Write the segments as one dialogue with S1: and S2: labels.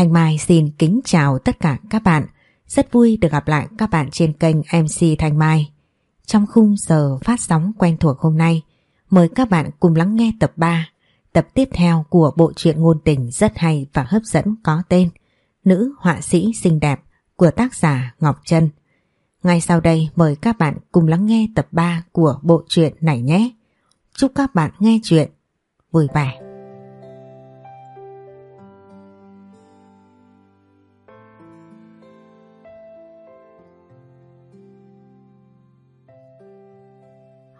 S1: Thanh Mai xin kính chào tất cả các bạn. Rất vui được gặp lại các bạn trên kênh MC Thanh Mai. Trong khung giờ phát sóng quen thuộc hôm nay, mời các bạn cùng lắng nghe tập 3, tập tiếp theo của bộ truyện ngôn tình rất hay và hấp dẫn có tên Nữ họa sĩ xinh đẹp của tác giả Ngọc Trân. Ngay sau đây mời các bạn cùng lắng nghe tập 3 của bộ truyện này nhé. Chúc các bạn nghe chuyện vui vẻ.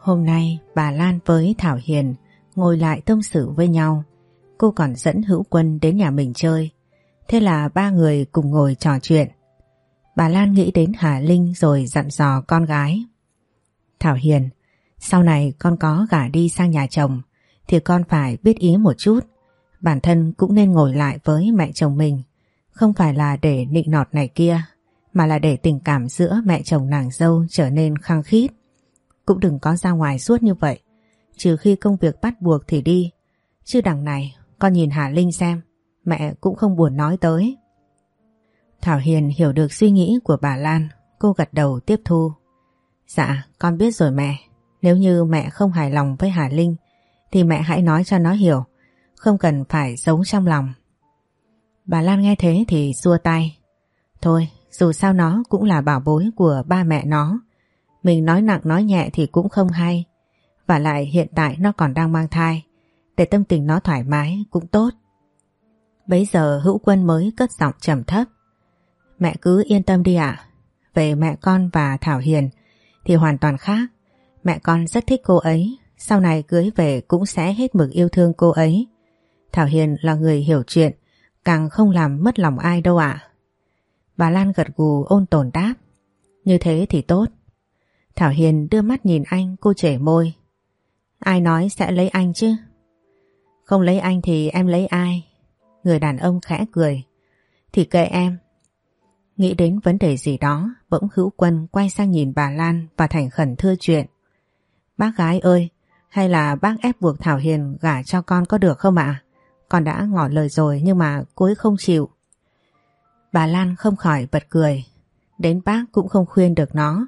S1: Hôm nay bà Lan với Thảo Hiền ngồi lại tâm sự với nhau. Cô còn dẫn hữu quân đến nhà mình chơi. Thế là ba người cùng ngồi trò chuyện. Bà Lan nghĩ đến Hà Linh rồi dặn dò con gái. Thảo Hiền, sau này con có gả đi sang nhà chồng thì con phải biết ý một chút. Bản thân cũng nên ngồi lại với mẹ chồng mình. Không phải là để nịnh nọt này kia mà là để tình cảm giữa mẹ chồng nàng dâu trở nên khăng khít. Cũng đừng có ra ngoài suốt như vậy. Trừ khi công việc bắt buộc thì đi. Chứ đằng này, con nhìn Hà Linh xem. Mẹ cũng không buồn nói tới. Thảo Hiền hiểu được suy nghĩ của bà Lan. Cô gật đầu tiếp thu. Dạ con biết rồi mẹ. Nếu như mẹ không hài lòng với Hà Linh, thì mẹ hãy nói cho nó hiểu. Không cần phải giấu trong lòng. Bà Lan nghe thế thì xua tay. Thôi, dù sao nó cũng là bảo bối của ba mẹ nó. Mình nói nặng nói nhẹ thì cũng không hay. Và lại hiện tại nó còn đang mang thai. Để tâm tình nó thoải mái cũng tốt. Bấy giờ hữu quân mới cất giọng trầm thấp. Mẹ cứ yên tâm đi ạ. Về mẹ con và Thảo Hiền thì hoàn toàn khác. Mẹ con rất thích cô ấy. Sau này cưới về cũng sẽ hết mực yêu thương cô ấy. Thảo Hiền là người hiểu chuyện. Càng không làm mất lòng ai đâu ạ. Bà Lan gật gù, ôn tồn đáp. Như thế thì tốt. Thảo Hiền đưa mắt nhìn anh cô trẻ môi. Ai nói sẽ lấy anh chứ? Không lấy anh thì em lấy ai? Người đàn ông khẽ cười. Thì kệ em. Nghĩ đến vấn đề gì đó, bỗng hữu quân quay sang nhìn bà Lan và thành khẩn thưa chuyện. Bác gái ơi, hay là bác ép buộc Thảo Hiền gả cho con có được không ạ? Con đã ngỏ lời rồi nhưng mà cô ấy không chịu. Bà Lan không khỏi bật cười. Đến bác cũng không khuyên được nó.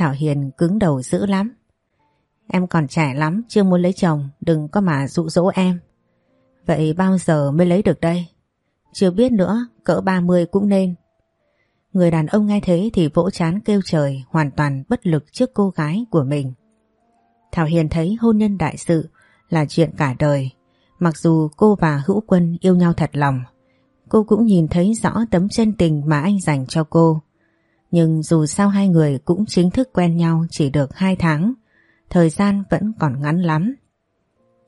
S1: Thảo Hiền cứng đầu dữ lắm. Em còn trẻ lắm, chưa muốn lấy chồng, đừng có mà dụ dỗ em. Vậy bao giờ mới lấy được đây? Chưa biết nữa, cỡ 30 cũng nên. Người đàn ông nghe thế thì vỗ chán kêu trời, hoàn toàn bất lực trước cô gái của mình. Thảo Hiền thấy hôn nhân đại sự là chuyện cả đời. Mặc dù cô và Hữu Quân yêu nhau thật lòng, cô cũng nhìn thấy rõ tấm chân tình mà anh dành cho cô. Nhưng dù sao hai người cũng chính thức quen nhau chỉ được 2 tháng, thời gian vẫn còn ngắn lắm.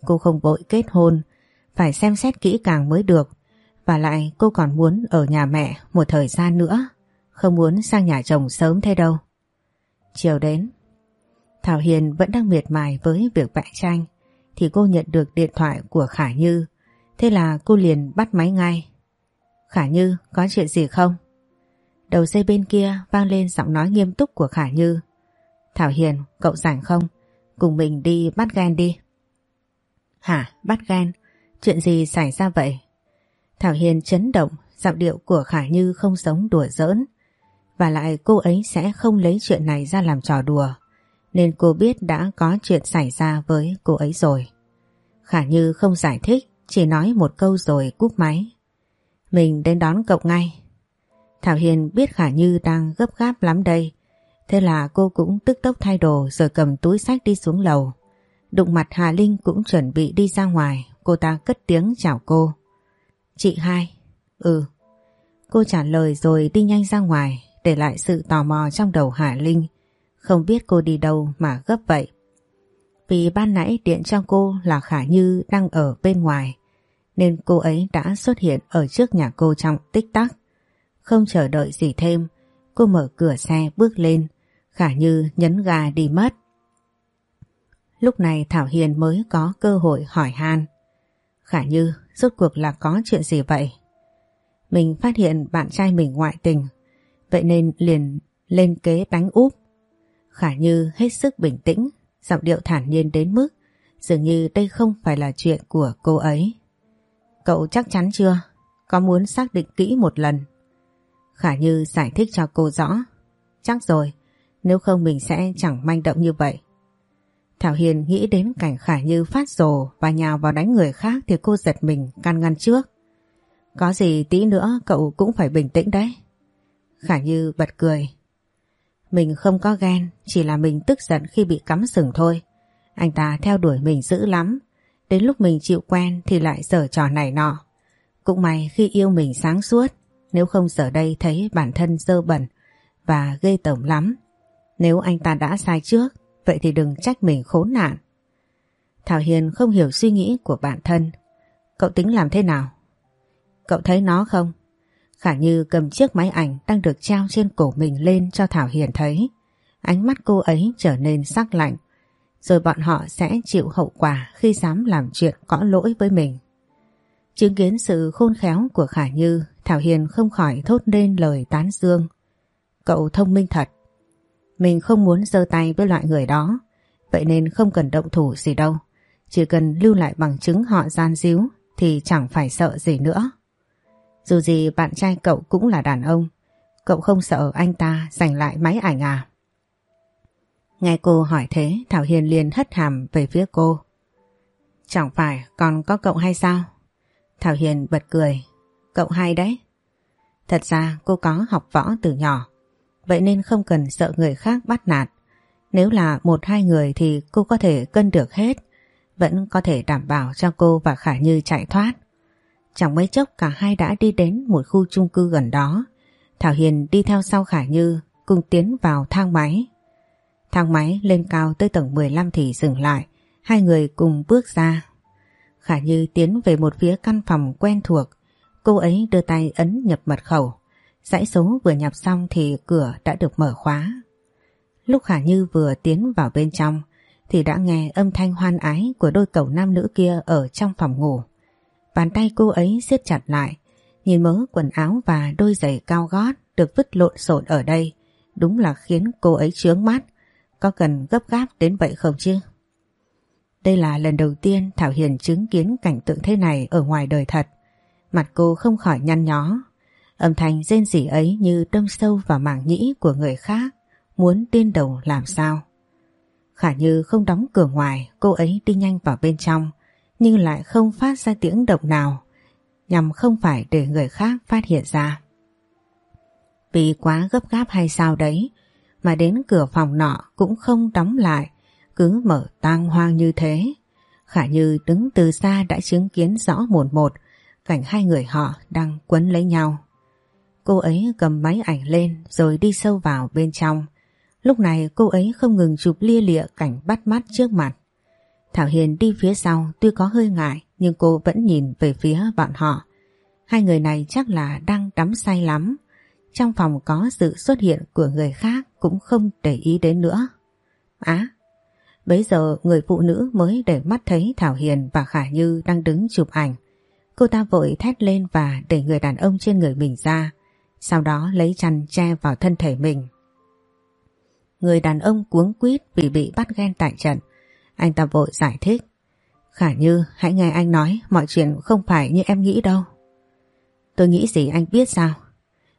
S1: Cô không vội kết hôn, phải xem xét kỹ càng mới được. Và lại cô còn muốn ở nhà mẹ một thời gian nữa, không muốn sang nhà chồng sớm thế đâu. Chiều đến, Thảo Hiền vẫn đang miệt mài với việc vẽ tranh, thì cô nhận được điện thoại của Khả Như. Thế là cô liền bắt máy ngay. Khả Như, có chuyện gì không? Đầu dây bên kia vang lên giọng nói nghiêm túc của Khả Như. Thảo Hiền, cậu rảnh không? Cùng mình đi bắt ghen đi. Hả? Bắt ghen Chuyện gì xảy ra vậy? Thảo Hiền chấn động, giọng điệu của Khả Như không giống đùa giỡn. Và lại cô ấy sẽ không lấy chuyện này ra làm trò đùa. Nên cô biết đã có chuyện xảy ra với cô ấy rồi. Khả Như không giải thích, chỉ nói một câu rồi cúp máy. Mình đến đón cậu ngay. Thảo Hiền biết Khả Như đang gấp gáp lắm đây. Thế là cô cũng tức tốc thay đồ rồi cầm túi sách đi xuống lầu. Đụng mặt Hà Linh cũng chuẩn bị đi ra ngoài. Cô ta cất tiếng chào cô. Chị hai. Ừ. Cô trả lời rồi đi nhanh ra ngoài, để lại sự tò mò trong đầu Hà Linh. Không biết cô đi đâu mà gấp vậy. Vì ban nãy điện cho cô là Khả Như đang ở bên ngoài, nên cô ấy đã xuất hiện ở trước nhà cô trong tích tắc. Không chờ đợi gì thêm, cô mở cửa xe bước lên, Khả Như nhấn ga đi mất. Lúc này Thảo Hiền mới có cơ hội hỏi han. Khả Như, rốt cuộc là có chuyện gì vậy? Mình phát hiện bạn trai mình ngoại tình, vậy nên liền lên kế đánh úp. Khả Như hết sức bình tĩnh, giọng điệu thản nhiên đến mức dường như đây không phải là chuyện của cô ấy. Cậu chắc chắn chưa? có muốn xác định kỹ một lần? Khả Như giải thích cho cô rõ. Chắc rồi, nếu không mình sẽ chẳng manh động như vậy. Thảo Hiền nghĩ đến cảnh Khả Như phát rồ và nhào vào đánh người khác thì cô giật mình can ngăn trước. Có gì tí nữa cậu cũng phải bình tĩnh đấy. Khả Như bật cười. Mình không có ghen, chỉ là mình tức giận khi bị cắm sừng thôi. Anh ta theo đuổi mình dữ lắm, đến lúc mình chịu quen thì lại dở trò này nọ. Cũng may khi yêu mình sáng suốt, nếu không giờ đây thấy bản thân dơ bẩn và ghê tởm lắm. Nếu anh ta đã sai trước, vậy thì đừng trách mình khốn nạn. Thảo Hiền không hiểu suy nghĩ của bản thân. Cậu tính làm thế nào? Cậu thấy nó không? Khả Như cầm chiếc máy ảnh đang được treo trên cổ mình lên cho Thảo Hiền thấy. Ánh mắt cô ấy trở nên sắc lạnh. Rồi bọn họ sẽ chịu hậu quả khi dám làm chuyện có lỗi với mình. Chứng kiến sự khôn khéo của Khả Như, Thảo Hiền không khỏi thốt lên lời tán dương. Cậu thông minh thật. Mình không muốn giơ tay với loại người đó, vậy nên không cần động thủ gì đâu. Chỉ cần lưu lại bằng chứng họ gian díu thì chẳng phải sợ gì nữa. Dù gì bạn trai cậu cũng là đàn ông, cậu không sợ anh ta giành lại máy ảnh à? Nghe cô hỏi thế, Thảo Hiền liền hất hàm về phía cô. Chẳng phải còn có cậu hay sao? Thảo Hiền bật cười. Cậu hay đấy. Thật ra cô có học võ từ nhỏ. Vậy nên không cần sợ người khác bắt nạt. Nếu là một hai người thì cô có thể cân được hết. Vẫn có thể đảm bảo cho cô và Khả Như chạy thoát. Chẳng mấy chốc cả hai đã đi đến một khu chung cư gần đó. Thảo Hiền đi theo sau Khả Như, cùng tiến vào thang máy. Thang máy lên cao tới tầng 15 thì dừng lại. Hai người cùng bước ra Khả Như tiến về một phía căn phòng quen thuộc. Cô ấy đưa tay ấn nhập mật khẩu. Dãy số vừa nhập xong thì cửa đã được mở khóa. Lúc Khả Như vừa tiến vào bên trong thì đã nghe âm thanh hoan ái của đôi cậu nam nữ kia ở trong phòng ngủ. Bàn tay cô ấy siết chặt lại, nhìn mớ quần áo và đôi giày cao gót được vứt lộn xộn ở đây, đúng là khiến cô ấy chướng mắt. Có cần gấp gáp đến vậy không chứ? Đây là lần đầu tiên Thảo Hiền chứng kiến cảnh tượng thế này ở ngoài đời thật. Mặt cô không khỏi nhăn nhó. Âm thanh rên rỉ ấy như đâm sâu vào mảng nhĩ của người khác, muốn tiên đầu làm sao. Khả như không đóng cửa ngoài, cô ấy đi nhanh vào bên trong, nhưng lại không phát ra tiếng động nào, nhằm không phải để người khác phát hiện ra. Vì quá gấp gáp hay sao đấy, mà đến cửa phòng nọ cũng không đóng lại, cứ mở tang hoang như thế. Khả Như đứng từ xa đã chứng kiến rõ một một cảnh hai người họ đang quấn lấy nhau. Cô ấy cầm máy ảnh lên rồi đi sâu vào bên trong. Lúc này cô ấy không ngừng chụp lia lịa cảnh bắt mắt trước mặt. Thảo Hiền đi phía sau tuy có hơi ngại nhưng cô vẫn nhìn về phía bọn họ. Hai người này chắc là đang đắm say lắm. Trong phòng có sự xuất hiện của người khác cũng không để ý đến nữa. Á, Bấy giờ người phụ nữ mới để mắt thấy Thảo Hiền và Khả Như đang đứng chụp ảnh. Cô ta vội thét lên và để người đàn ông trên người mình ra, sau đó lấy chăn che vào thân thể mình. Người đàn ông cuống quýt vì bị bắt ghen tại trận. Anh ta vội giải thích. Khả Như, hãy nghe anh nói, mọi chuyện không phải như em nghĩ đâu. Tôi nghĩ gì anh biết sao?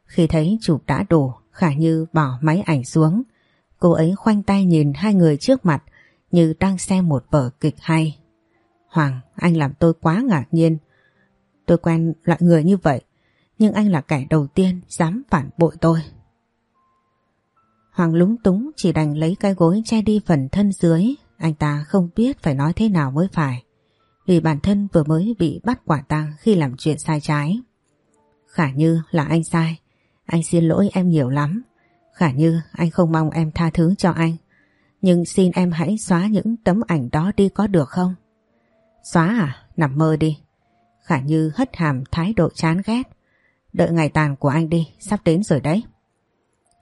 S1: Khi thấy chụp đã đủ, Khả Như bỏ máy ảnh xuống. Cô ấy khoanh tay nhìn hai người trước mặt, như đang xem một vở kịch hay. Hoàng, anh làm tôi quá ngạc nhiên. Tôi quen loại người như vậy, nhưng anh là kẻ đầu tiên dám phản bội tôi. Hoàng lúng túng chỉ đành lấy cái gối che đi phần thân dưới, anh ta không biết phải nói thế nào mới phải. Vì bản thân vừa mới bị bắt quả tang khi làm chuyện sai trái. Khả như là anh sai, anh xin lỗi em nhiều lắm. Khả như anh không mong em tha thứ cho anh. Nhưng xin em hãy xóa những tấm ảnh đó đi có được không? Xóa à? Nằm mơ đi. Khả Như hất hàm thái độ chán ghét. Đợi ngày tàn của anh đi, sắp đến rồi đấy.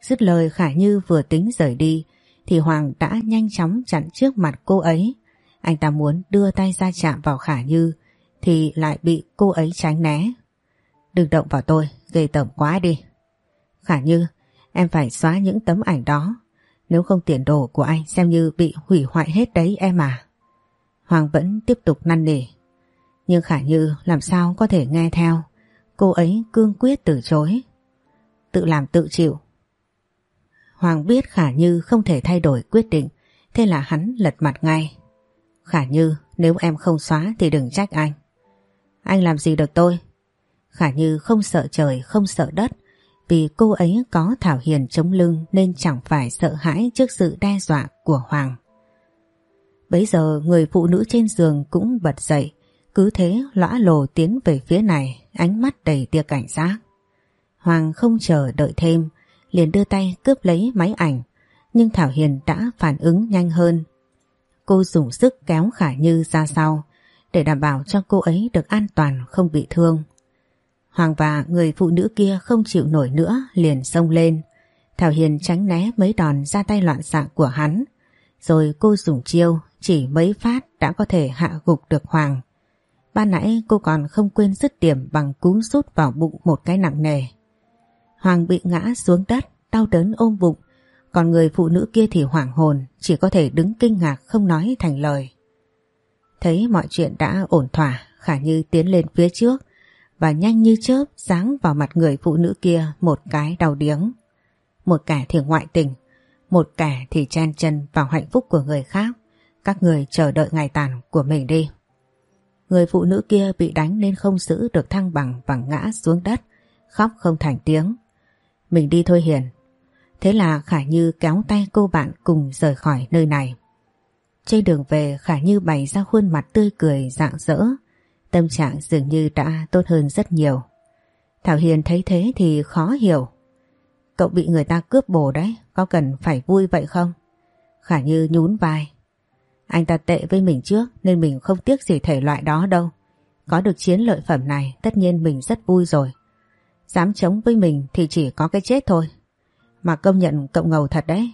S1: Dứt lời Khả Như vừa tính rời đi thì Hoàng đã nhanh chóng chặn trước mặt cô ấy. Anh ta muốn đưa tay ra chạm vào Khả Như thì lại bị cô ấy tránh né. Đừng động vào tôi, gây tởm quá đi. Khả Như, em phải xóa những tấm ảnh đó nếu không tiền đồ của anh xem như bị hủy hoại hết đấy em à. Hoàng vẫn tiếp tục năn nỉ. Nhưng Khả Như làm sao có thể nghe theo. Cô ấy cương quyết từ chối. Tự làm tự chịu. Hoàng biết Khả Như không thể thay đổi quyết định, thế là hắn lật mặt ngay. Khả Như, nếu em không xóa thì đừng trách anh. Anh làm gì được tôi? Khả Như không sợ trời, không sợ đất, vì cô ấy có Thảo Hiền chống lưng nên chẳng phải sợ hãi trước sự đe dọa của Hoàng. Bấy giờ người phụ nữ trên giường cũng bật dậy, cứ thế lõa lồ tiến về phía này, ánh mắt đầy tia cảnh giác. Hoàng không chờ đợi thêm, liền đưa tay cướp lấy máy ảnh, nhưng Thảo Hiền đã phản ứng nhanh hơn. Cô dùng sức kéo Khả Như ra sau, để đảm bảo cho cô ấy được an toàn không bị thương. Hoàng và người phụ nữ kia không chịu nổi nữa liền xông lên. Thảo Hiền tránh né mấy đòn ra tay loạn xạ của hắn. Rồi cô dùng chiêu chỉ mấy phát đã có thể hạ gục được Hoàng. Ban nãy cô còn không quên dứt điểm bằng cú sút vào bụng một cái nặng nề. Hoàng bị ngã xuống đất, đau đớn ôm bụng. Còn người phụ nữ kia thì hoảng hồn, chỉ có thể đứng kinh ngạc không nói thành lời. Thấy mọi chuyện đã ổn thỏa, Khả Như tiến lên phía trước và nhanh như chớp giáng vào mặt người phụ nữ kia một cái đau điếng. Một kẻ thì ngoại tình, một kẻ thì chen chân vào hạnh phúc của người khác. Các người chờ đợi ngày tàn của mình đi. Người phụ nữ kia bị đánh nên không giữ được thăng bằng và ngã xuống đất, khóc không thành tiếng. Mình đi thôi Hiền. Thế là Khả Như kéo tay cô bạn cùng rời khỏi nơi này. Trên đường về Khả Như bày ra khuôn mặt tươi cười rạng rỡ, tâm trạng dường như đã tốt hơn rất nhiều. Thảo Hiền thấy thế thì khó hiểu. Cậu bị người ta cướp bồ đấy, có cần phải vui vậy không? Khả Như nhún vai. Anh ta tệ với mình trước nên mình không tiếc gì thể loại đó đâu. Có được chiến lợi phẩm này tất nhiên mình rất vui rồi. Dám chống với mình thì chỉ có cái chết thôi. Mà công nhận cậu ngầu thật đấy.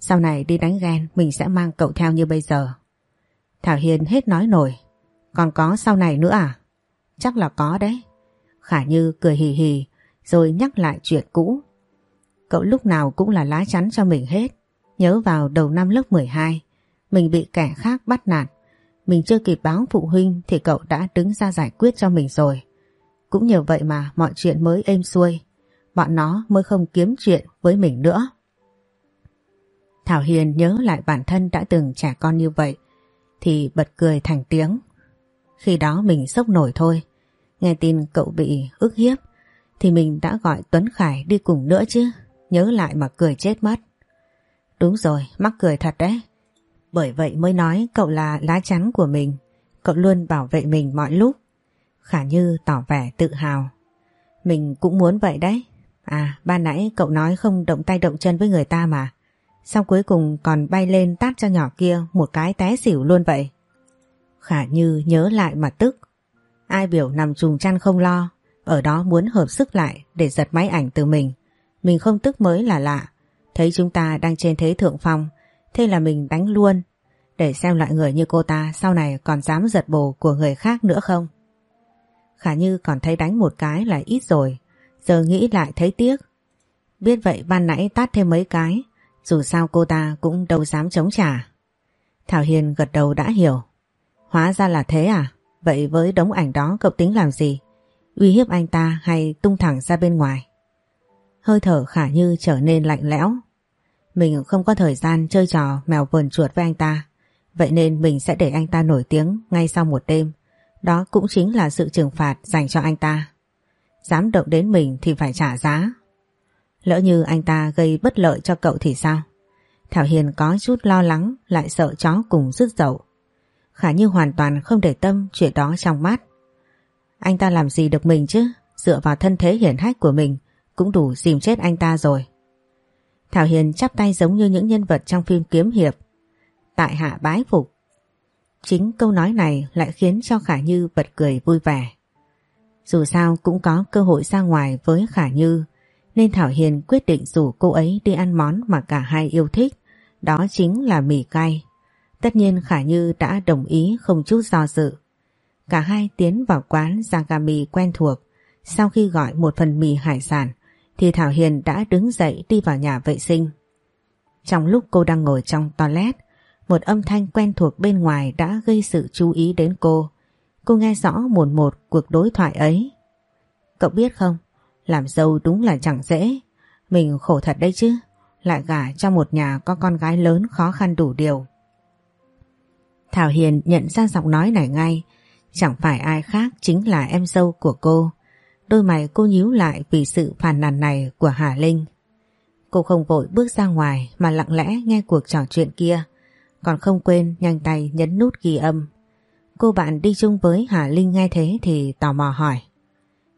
S1: Sau này đi đánh ghen mình sẽ mang cậu theo như bây giờ. Thảo Hiền hết nói nổi. Còn có sau này nữa à? Chắc là có đấy. Khả Như cười hì hì, rồi nhắc lại chuyện cũ. Cậu lúc nào cũng là lá chắn cho mình hết. Nhớ vào đầu năm lớp 12 mình bị kẻ khác bắt nạt. Mình chưa kịp báo phụ huynh thì cậu đã đứng ra giải quyết cho mình rồi. Cũng nhờ vậy mà mọi chuyện mới êm xuôi. Bọn nó mới không kiếm chuyện với mình nữa. Thảo Hiền nhớ lại bản thân đã từng trẻ con như vậy, thì bật cười thành tiếng. Khi đó mình sốc nổi thôi. Nghe tin cậu bị ức hiếp thì mình đã gọi Tuấn Khải đi cùng nữa chứ. Nhớ lại mà cười chết mất. Đúng rồi, mắc cười thật đấy. Bởi vậy mới nói cậu là lá chắn của mình. Cậu luôn bảo vệ mình mọi lúc. Khả Như tỏ vẻ tự hào. Mình cũng muốn vậy đấy. À, ban nãy cậu nói không động tay động chân với người ta mà. Xong cuối cùng còn bay lên tát cho nhỏ kia một cái té xỉu luôn vậy. Khả Như nhớ lại mà tức. Ai biểu nằm trùng chăn không lo, ở đó muốn hợp sức lại để giật máy ảnh từ mình. Mình không tức mới là lạ. Thấy chúng ta đang trên thế thượng phong, thế là mình đánh luôn. Để xem loại người như cô ta sau này còn dám giật bồ của người khác nữa không. Khả Như còn thấy đánh một cái là ít rồi, giờ nghĩ lại thấy tiếc. Biết vậy ban nãy tát thêm mấy cái, dù sao cô ta cũng đâu dám chống trả. Thảo Hiền gật đầu đã hiểu. Hóa ra là thế à? Vậy với đống ảnh đó cậu tính làm gì? Uy hiếp anh ta hay tung thẳng ra bên ngoài? Hơi thở khả như trở nên lạnh lẽo. Mình không có thời gian chơi trò mèo vườn chuột với anh ta. Vậy nên mình sẽ để anh ta nổi tiếng ngay sau một đêm. Đó cũng chính là sự trừng phạt dành cho anh ta. Dám động đến mình thì phải trả giá. Lỡ như anh ta gây bất lợi cho cậu thì sao? Thảo Hiền có chút lo lắng, lại sợ chó cùng rứt dậu. Khả Như hoàn toàn không để tâm chuyện đó trong mắt. Anh ta làm gì được mình chứ? Dựa vào thân thế hiển hách của mình cũng đủ dìm chết anh ta rồi. Thảo Hiền chắp tay giống như những nhân vật trong phim kiếm hiệp. Tại hạ bái phục. Chính câu nói này lại khiến cho Khả Như bật cười vui vẻ. Dù sao cũng có cơ hội ra ngoài với Khả Như nên Thảo Hiền quyết định rủ cô ấy đi ăn món mà cả hai yêu thích, đó chính là mì cay. Tất nhiên Khả Như đã đồng ý không chút do dự. Cả hai tiến vào quán Zagami quen thuộc, sau khi gọi một phần mì hải sản thì Thảo Hiền đã đứng dậy đi vào nhà vệ sinh. Trong lúc cô đang ngồi trong toilet, một âm thanh quen thuộc bên ngoài đã gây sự chú ý đến cô. Cô nghe rõ một một cuộc đối thoại ấy. Cậu biết không, làm dâu đúng là chẳng dễ. Mình khổ thật đấy chứ, lại gả cho một nhà có con gái lớn khó khăn đủ điều. Thảo Hiền nhận ra giọng nói này ngay, chẳng phải ai khác chính là em dâu của cô. Đôi mày cô nhíu lại vì sự phàn nàn này của Hà Linh. Cô không vội bước ra ngoài mà lặng lẽ nghe cuộc trò chuyện kia, còn không quên nhanh tay nhấn nút ghi âm. Cô bạn đi chung với Hà Linh nghe thế thì tò mò hỏi.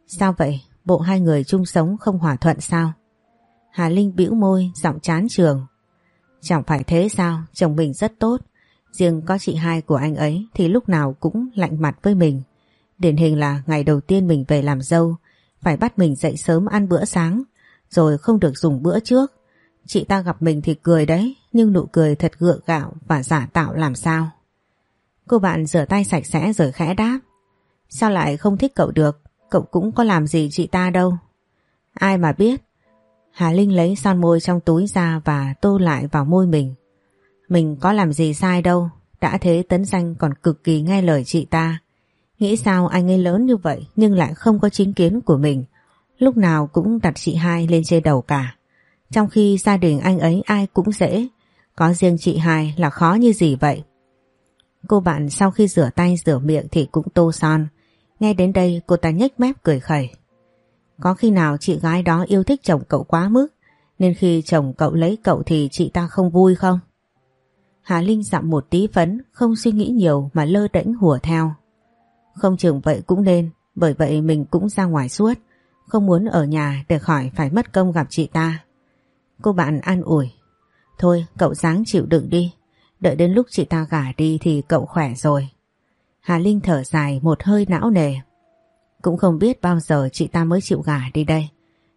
S1: Sao vậy? Bộ hai người chung sống không hòa thuận sao? Hà Linh bĩu môi, giọng chán trường. Chẳng phải thế sao, chồng mình rất tốt. Riêng có chị hai của anh ấy thì lúc nào cũng lạnh mặt với mình. Điển hình là ngày đầu tiên mình về làm dâu, phải bắt mình dậy sớm ăn bữa sáng, rồi không được dùng bữa trước. Chị ta gặp mình thì cười đấy, nhưng nụ cười thật gượng gạo và giả tạo làm sao. Cô bạn rửa tay sạch sẽ rồi khẽ đáp. Sao lại không thích cậu được, cậu cũng có làm gì chị ta đâu. Ai mà biết. Hà Linh lấy son môi trong túi ra và tô lại vào môi mình. Mình có làm gì sai đâu, đã thế tấn danh còn cực kỳ nghe lời chị ta. Nghĩ sao anh ấy lớn như vậy nhưng lại không có chính kiến của mình. Lúc nào cũng đặt chị hai lên trên đầu cả. Trong khi gia đình anh ấy ai cũng dễ. Có riêng chị hai là khó như gì vậy. Cô bạn sau khi rửa tay rửa miệng thì cũng tô son. Nghe đến đây cô ta nhếch mép cười khẩy. Có khi nào chị gái đó yêu thích chồng cậu quá mức nên khi chồng cậu lấy cậu thì chị ta không vui không? Hà Linh dặm một tí phấn, không suy nghĩ nhiều mà lơ đễnh hùa theo. Không chừng vậy cũng nên, bởi vậy mình cũng ra ngoài suốt, không muốn ở nhà để khỏi phải mất công gặp chị ta. Cô bạn an ủi, Thôi, cậu dáng chịu đựng đi, Đợi đến lúc chị ta gả đi thì cậu khỏe rồi Hà Linh thở dài một hơi não nề Cũng không biết bao giờ chị ta mới chịu gả đi đây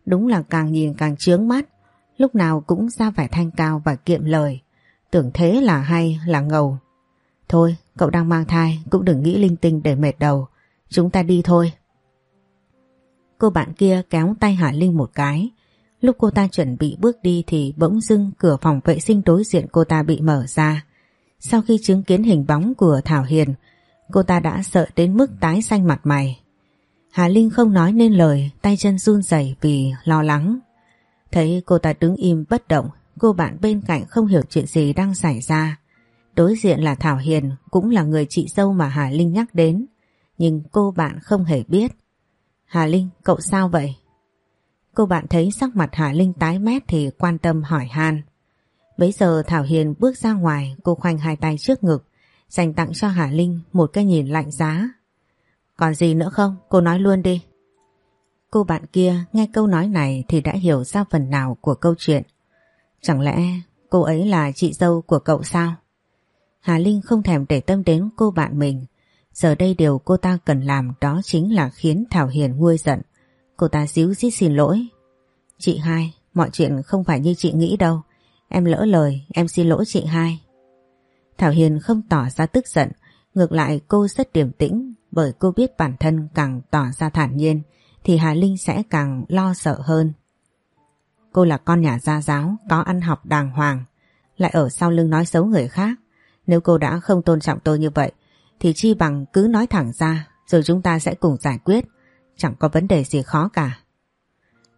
S1: Đúng là càng nhìn càng chướng mắt, Lúc nào cũng ra vẻ thanh cao và kiệm lời Tưởng thế là hay là ngầu Thôi cậu đang mang thai Cũng đừng nghĩ linh tinh để mệt đầu Chúng ta đi thôi Cô bạn kia kéo tay Hà Linh một cái Lúc cô ta chuẩn bị bước đi thì bỗng dưng cửa phòng vệ sinh đối diện cô ta bị mở ra. Sau khi chứng kiến hình bóng của Thảo Hiền, cô ta đã sợ đến mức tái xanh mặt mày. Hà Linh không nói nên lời, tay chân run rẩy vì lo lắng. Thấy cô ta đứng im bất động, cô bạn bên cạnh không hiểu chuyện gì đang xảy ra. Đối diện là Thảo Hiền, cũng là người chị dâu mà Hà Linh nhắc đến. Nhưng cô bạn không hề biết. Hà Linh, cậu sao vậy? Cô bạn thấy sắc mặt Hà Linh tái mét thì quan tâm hỏi han. Bấy giờ Thảo Hiền bước ra ngoài cô khoanh hai tay trước ngực dành tặng cho Hà Linh một cái nhìn lạnh giá. Còn gì nữa không? Cô nói luôn đi. Cô bạn kia nghe câu nói này thì đã hiểu ra phần nào của câu chuyện. Chẳng lẽ cô ấy là chị dâu của cậu sao? Hà Linh không thèm để tâm đến cô bạn mình. Giờ đây điều cô ta cần làm đó chính là khiến Thảo Hiền nguôi giận. Cô ta díu dít xin lỗi. Chị hai, mọi chuyện không phải như chị nghĩ đâu. Em lỡ lời, em xin lỗi chị hai. Thảo Hiền không tỏ ra tức giận, ngược lại cô rất điềm tĩnh bởi cô biết bản thân càng tỏ ra thản nhiên thì Hà Linh sẽ càng lo sợ hơn. Cô là con nhà gia giáo, có ăn học đàng hoàng, lại ở sau lưng nói xấu người khác. Nếu cô đã không tôn trọng tôi như vậy thì chi bằng cứ nói thẳng ra rồi chúng ta sẽ cùng giải quyết. Chẳng có vấn đề gì khó cả.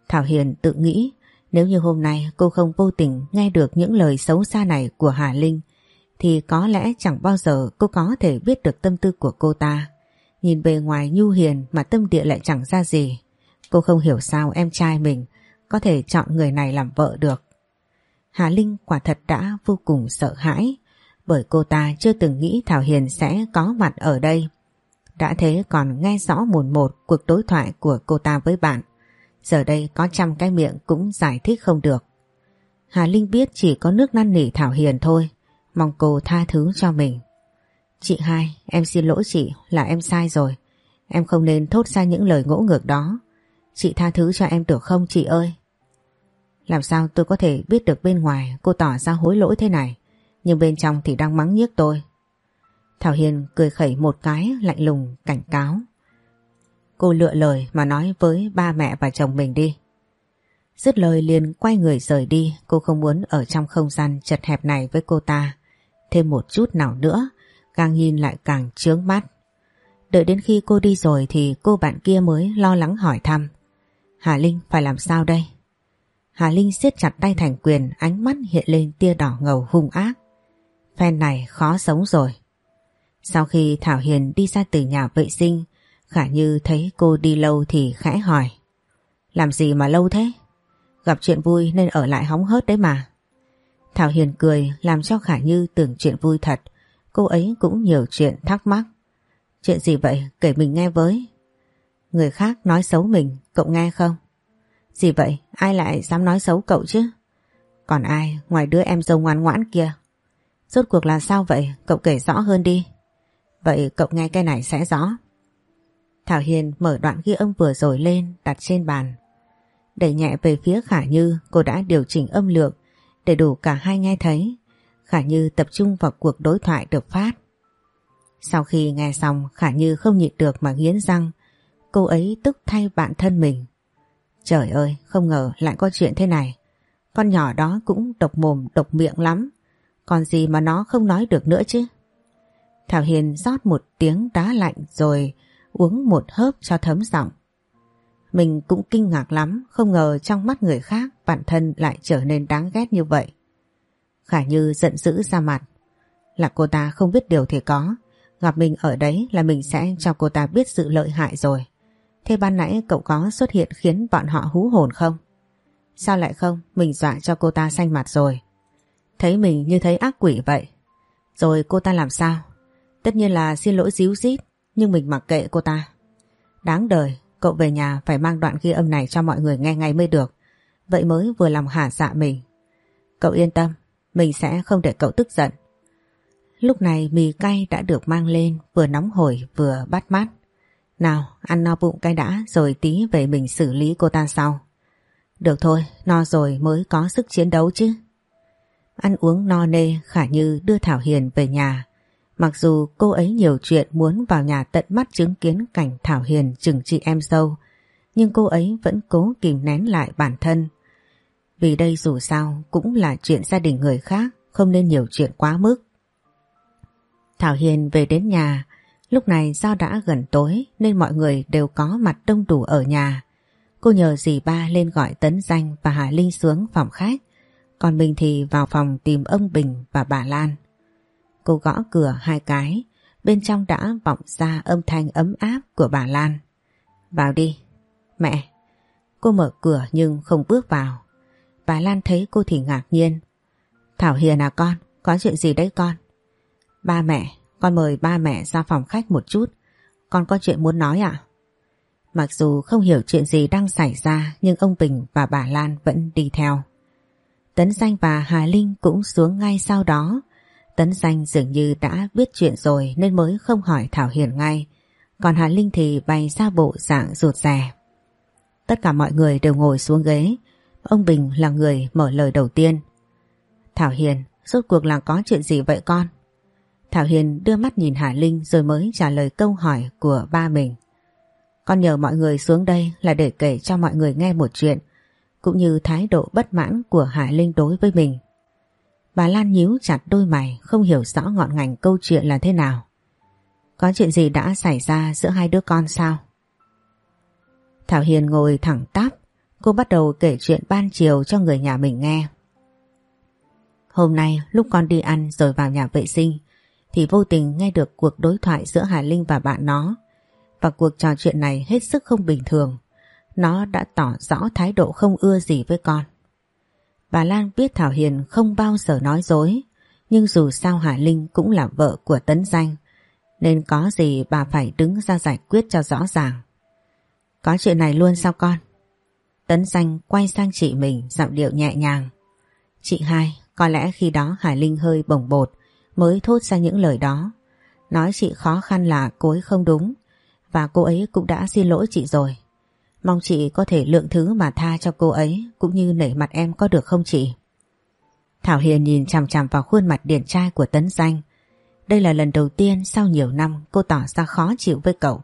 S1: Thảo Hiền tự nghĩ nếu như hôm nay cô không vô tình nghe được những lời xấu xa này của Hà Linh thì có lẽ chẳng bao giờ cô có thể biết được tâm tư của cô ta. Nhìn bề ngoài nhu hiền mà tâm địa lại chẳng ra gì. Cô không hiểu sao em trai mình có thể chọn người này làm vợ được. Hà Linh quả thật đã vô cùng sợ hãi bởi cô ta chưa từng nghĩ Thảo Hiền sẽ có mặt ở đây. Đã thế còn nghe rõ mồn một cuộc đối thoại của cô ta với bạn. Giờ đây có trăm cái miệng cũng giải thích không được. Hà Linh biết chỉ có nước năn nỉ Thảo Hiền thôi. Mong cô tha thứ cho mình. Chị hai, em xin lỗi chị là em sai rồi. Em không nên thốt ra những lời ngỗ ngược đó. Chị tha thứ cho em được không chị ơi? Làm sao tôi có thể biết được bên ngoài cô tỏ ra hối lỗi thế này, nhưng bên trong thì đang mắng nhiếc tôi. Thảo Hiền cười khẩy một cái lạnh lùng cảnh cáo. Cô lựa lời mà nói với ba mẹ và chồng mình đi. Dứt lời liền quay người rời đi, cô không muốn ở trong không gian chật hẹp này với cô ta. Thêm một chút nào nữa, càng nhìn lại càng chướng mắt. Đợi đến khi cô đi rồi thì cô bạn kia mới lo lắng hỏi thăm. Hà Linh phải làm sao đây? Hà Linh siết chặt tay thành quyền, ánh mắt hiện lên tia đỏ ngầu hung ác. Phen này khó sống rồi. Sau khi Thảo Hiền đi ra từ nhà vệ sinh, Khả Như thấy cô đi lâu thì khẽ hỏi, Làm gì mà lâu thế? Gặp chuyện vui nên ở lại hóng hớt đấy mà. Thảo Hiền cười, làm cho Khả Như tưởng chuyện vui thật. Cô ấy cũng nhiều chuyện thắc mắc. Chuyện gì vậy? Kể mình nghe với. Người khác nói xấu mình, cậu nghe không? Gì vậy? Ai lại dám nói xấu cậu chứ? Còn ai ngoài đứa em dâu ngoan ngoãn kia? Rốt cuộc là sao vậy? Cậu kể rõ hơn đi. Vậy cậu nghe cái này sẽ rõ. Thảo Hiền mở đoạn ghi âm vừa rồi lên đặt trên bàn. Đẩy nhẹ về phía Khả Như cô đã điều chỉnh âm lượng để đủ cả hai nghe thấy. Khả Như tập trung vào cuộc đối thoại được phát. Sau khi nghe xong Khả Như không nhịn được mà nghiến răng. Cô ấy tức thay bạn thân mình. Trời ơi không ngờ lại có chuyện thế này. Con nhỏ đó cũng độc mồm độc miệng lắm. Còn gì mà nó không nói được nữa chứ. Thảo Hiền rót một tiếng đá lạnh rồi uống một hớp cho thấm giọng. Mình cũng kinh ngạc lắm, không ngờ trong mắt người khác bản thân lại trở nên đáng ghét như vậy. Khả Như giận dữ ra mặt. Là cô ta không biết điều thì có, gặp mình ở đấy là mình sẽ cho cô ta biết sự lợi hại rồi. Thế ban nãy cậu có xuất hiện khiến bọn họ hú hồn không? Sao lại không? Mình dọa cho cô ta xanh mặt rồi. Thấy mình như thấy ác quỷ vậy. Rồi cô ta làm sao? Tất nhiên là xin lỗi díu dít, nhưng mình mặc kệ cô ta. Đáng đời, cậu về nhà phải mang đoạn ghi âm này cho mọi người nghe ngay mới được. Vậy mới vừa làm hả dạ mình. Cậu yên tâm, mình sẽ không để cậu tức giận. Lúc này mì cay đã được mang lên vừa nóng hổi vừa bắt mắt. Nào ăn no bụng cái đã rồi tí về mình xử lý cô ta sau. Được thôi, no rồi mới có sức chiến đấu chứ. Ăn uống no nê Khả Như đưa Thảo Hiền về nhà. Mặc dù cô ấy nhiều chuyện muốn vào nhà tận mắt chứng kiến cảnh Thảo Hiền chừng trị em dâu, nhưng cô ấy vẫn cố kìm nén lại bản thân. Vì đây dù sao cũng là chuyện gia đình người khác, không nên nhiều chuyện quá mức. Thảo Hiền về đến nhà, lúc này do đã gần tối nên mọi người đều có mặt đông đủ ở nhà. Cô nhờ dì ba lên gọi Tấn Danh và Hà Linh xuống phòng khách, còn mình thì vào phòng tìm ông Bình và bà Lan. Cô gõ cửa hai cái, bên trong đã vọng ra âm thanh ấm áp của bà Lan. Vào đi. Mẹ. Cô mở cửa nhưng không bước vào. Bà Lan thấy cô thì ngạc nhiên. Thảo Hiền à con, có chuyện gì đấy con? Ba mẹ, con mời ba mẹ ra phòng khách một chút. Con có chuyện muốn nói ạ? À? Mặc dù không hiểu chuyện gì đang xảy ra nhưng ông Bình và bà Lan vẫn đi theo. Tấn Danh và Hà Linh cũng xuống ngay sau đó. Tấn Danh dường như đã biết chuyện rồi nên mới không hỏi Thảo Hiền ngay. Còn Hà Linh thì bày ra bộ dạng ruột rè. Tất cả mọi người đều ngồi xuống ghế. Ông Bình là người mở lời đầu tiên. Thảo Hiền, rốt cuộc là có chuyện gì vậy con? Thảo Hiền đưa mắt nhìn Hà Linh rồi mới trả lời câu hỏi của ba mình. Con nhờ mọi người xuống đây là để kể cho mọi người nghe một chuyện cũng như thái độ bất mãn của Hải Linh đối với mình. Bà Lan nhíu chặt đôi mày không hiểu rõ ngọn ngành câu chuyện là thế nào. Có chuyện gì đã xảy ra giữa hai đứa con sao? Thảo Hiền ngồi thẳng tắp, cô bắt đầu kể chuyện ban chiều cho người nhà mình nghe. Hôm nay lúc con đi ăn rồi vào nhà vệ sinh thì vô tình nghe được cuộc đối thoại giữa Hải Linh và bạn nó. Và cuộc trò chuyện này hết sức không bình thường. Nó đã tỏ rõ thái độ không ưa gì với con. Bà Lan biết Thảo Hiền không bao giờ nói dối, nhưng dù sao Hải Linh cũng là vợ của Tấn Danh, nên có gì bà phải đứng ra giải quyết cho rõ ràng. Có chuyện này luôn sao con? Tấn Danh quay sang chị mình giọng điệu nhẹ nhàng. Chị hai, có lẽ khi đó Hải Linh hơi bồng bột mới thốt ra những lời đó. Nói chị khó khăn là cô ấy không đúng và cô ấy cũng đã xin lỗi chị rồi. Mong chị có thể lượng thứ mà tha cho cô ấy cũng như nể mặt em có được không chị? Thảo Hiền nhìn chằm chằm vào khuôn mặt điển trai của Tấn Danh. Đây là lần đầu tiên sau nhiều năm cô tỏ ra khó chịu với cậu.